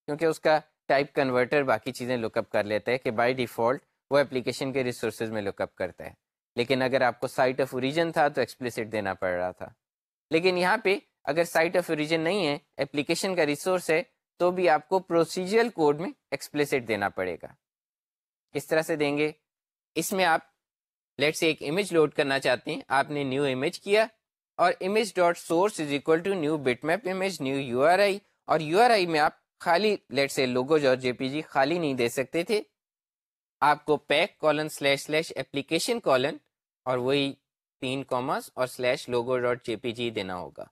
کیونکہ اس کا ٹائپ کنورٹر باقی چیزیں لک اپ کر لیتا ہے کہ بائی ڈیفالٹ وہ اپلیکیشن کے ریسورسز میں لک اپ کرتا ہے۔ لیکن اگر آپ کو سائٹ آف اوریجن تھا تو ایکسپلیسٹ دینا پڑ رہا تھا۔ لیکن یہاں پہ اگر سائٹ آف اوریجن نہیں ہے اپلیکیشن کا ریسورس ہے، تو بھی آپ کو پروسیجرل کوڈ میں ایکسپلیسٹ دینا پڑے گا۔ کس طرح سے دیں گے۔ اس میں آپ لیٹ سے ایک امیج لوڈ کرنا چاہتے ہیں آپ نے نیو امیج کیا اور image dot source is equal to new bitmap image new U R I اور یو آر آئی میں آپ خالی لیٹ سے لوگو جو جے پی جی خالی نہیں دے سکتے تھے آپ کو pack colon slash slash application colon اور وہی تین کامرس اور سلیش لوگو ڈاٹ جے پی جی دینا ہوگا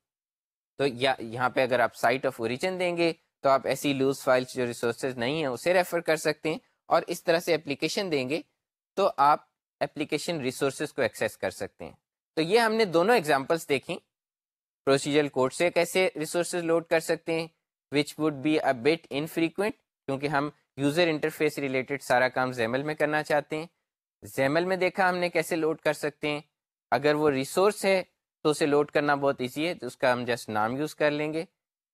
تو یا یہاں پہ اگر آپ سائٹ آف اوریجن دیں گے تو آپ ایسی لوز فائلس جو ریسورسز نہیں ہیں اسے ریفر کر سکتے ہیں اور اس طرح سے اپلیکیشن دیں گے تو آپ اپلیکیشن ریسورسز کو ایکسیس کر سکتے ہیں۔ تو یہ ہم نے دونوں ایگزامپلس دیکھیں۔ پروسیجر کوڈ سے کیسے ریسورسز لوڈ کر سکتے ہیں which would be a bit infrequent کیونکہ ہم یوزر انٹرفیس ریلیٹڈ سارا کام زیمل میں کرنا چاہتے ہیں۔ زیمل میں دیکھا ہم نے کیسے لوڈ کر سکتے ہیں۔ اگر وہ ریسورس ہے تو اسے لوڈ کرنا بہت ایزی ہے، تو اس کا ہم جسٹ نام یوز کر لیں گے۔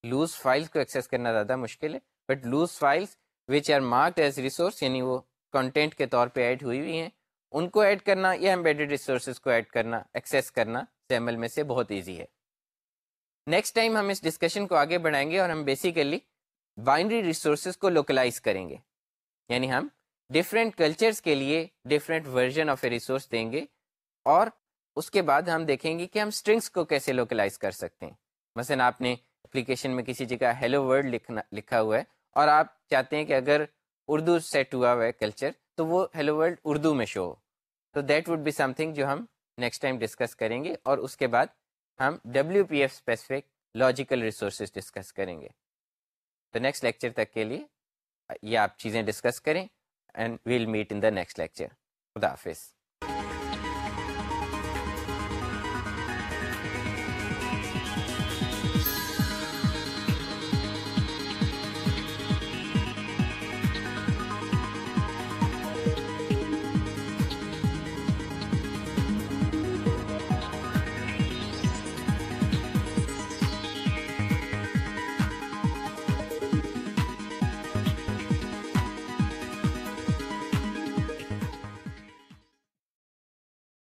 لوز فائلس کو ایکسیس کرنا زیادہ مشکل ہے۔ But loose files which are marked as resource یعنی وہ کنٹینٹ کے طور پہ ایڈ ہوئی ہوئی ہیں۔ ان کو ایڈ کرنا یا امبیڈیڈ ریسورسز کو ایڈ کرنا ایکسیس کرنا زیمل میں سے بہت ایزی ہے۔ نیکسٹ ٹائم ہم اس ڈسکشن کو آگے بڑھائیں گے اور ہم بیسیکلی بائنڈری ریسورسز کو لوکلائز کریں گے۔ یعنی ہم ڈفرینٹ کلچرس کے لیے different version of a resource دیں گے اور اس کے بعد ہم دیکھیں گے کہ ہم اسٹرنگس کو کیسے لوکلائز کر سکتے ہیں۔ مثلاً آپ نے اپلیکیشن میں کسی جگہ ہیلو ورڈ لکھنا، لکھا ہوا ہے اور آپ چاہتے ہیں کہ اگر اردو سیٹ ہوا ہوا ہے کلچر تو وہ ہیلو ورلڈ اردو میں شو ہو تو that would be something جو ہم نیکسٹ ٹائم ڈسکس کریں گے اور اس کے بعد ہم W P F specific logical resources discuss کریں گے. تو نیکسٹ لیکچر تک کے لیے یہ آپ چیزیں ڈسکس کریں and we'll meet in the next lecture خدا حافظ.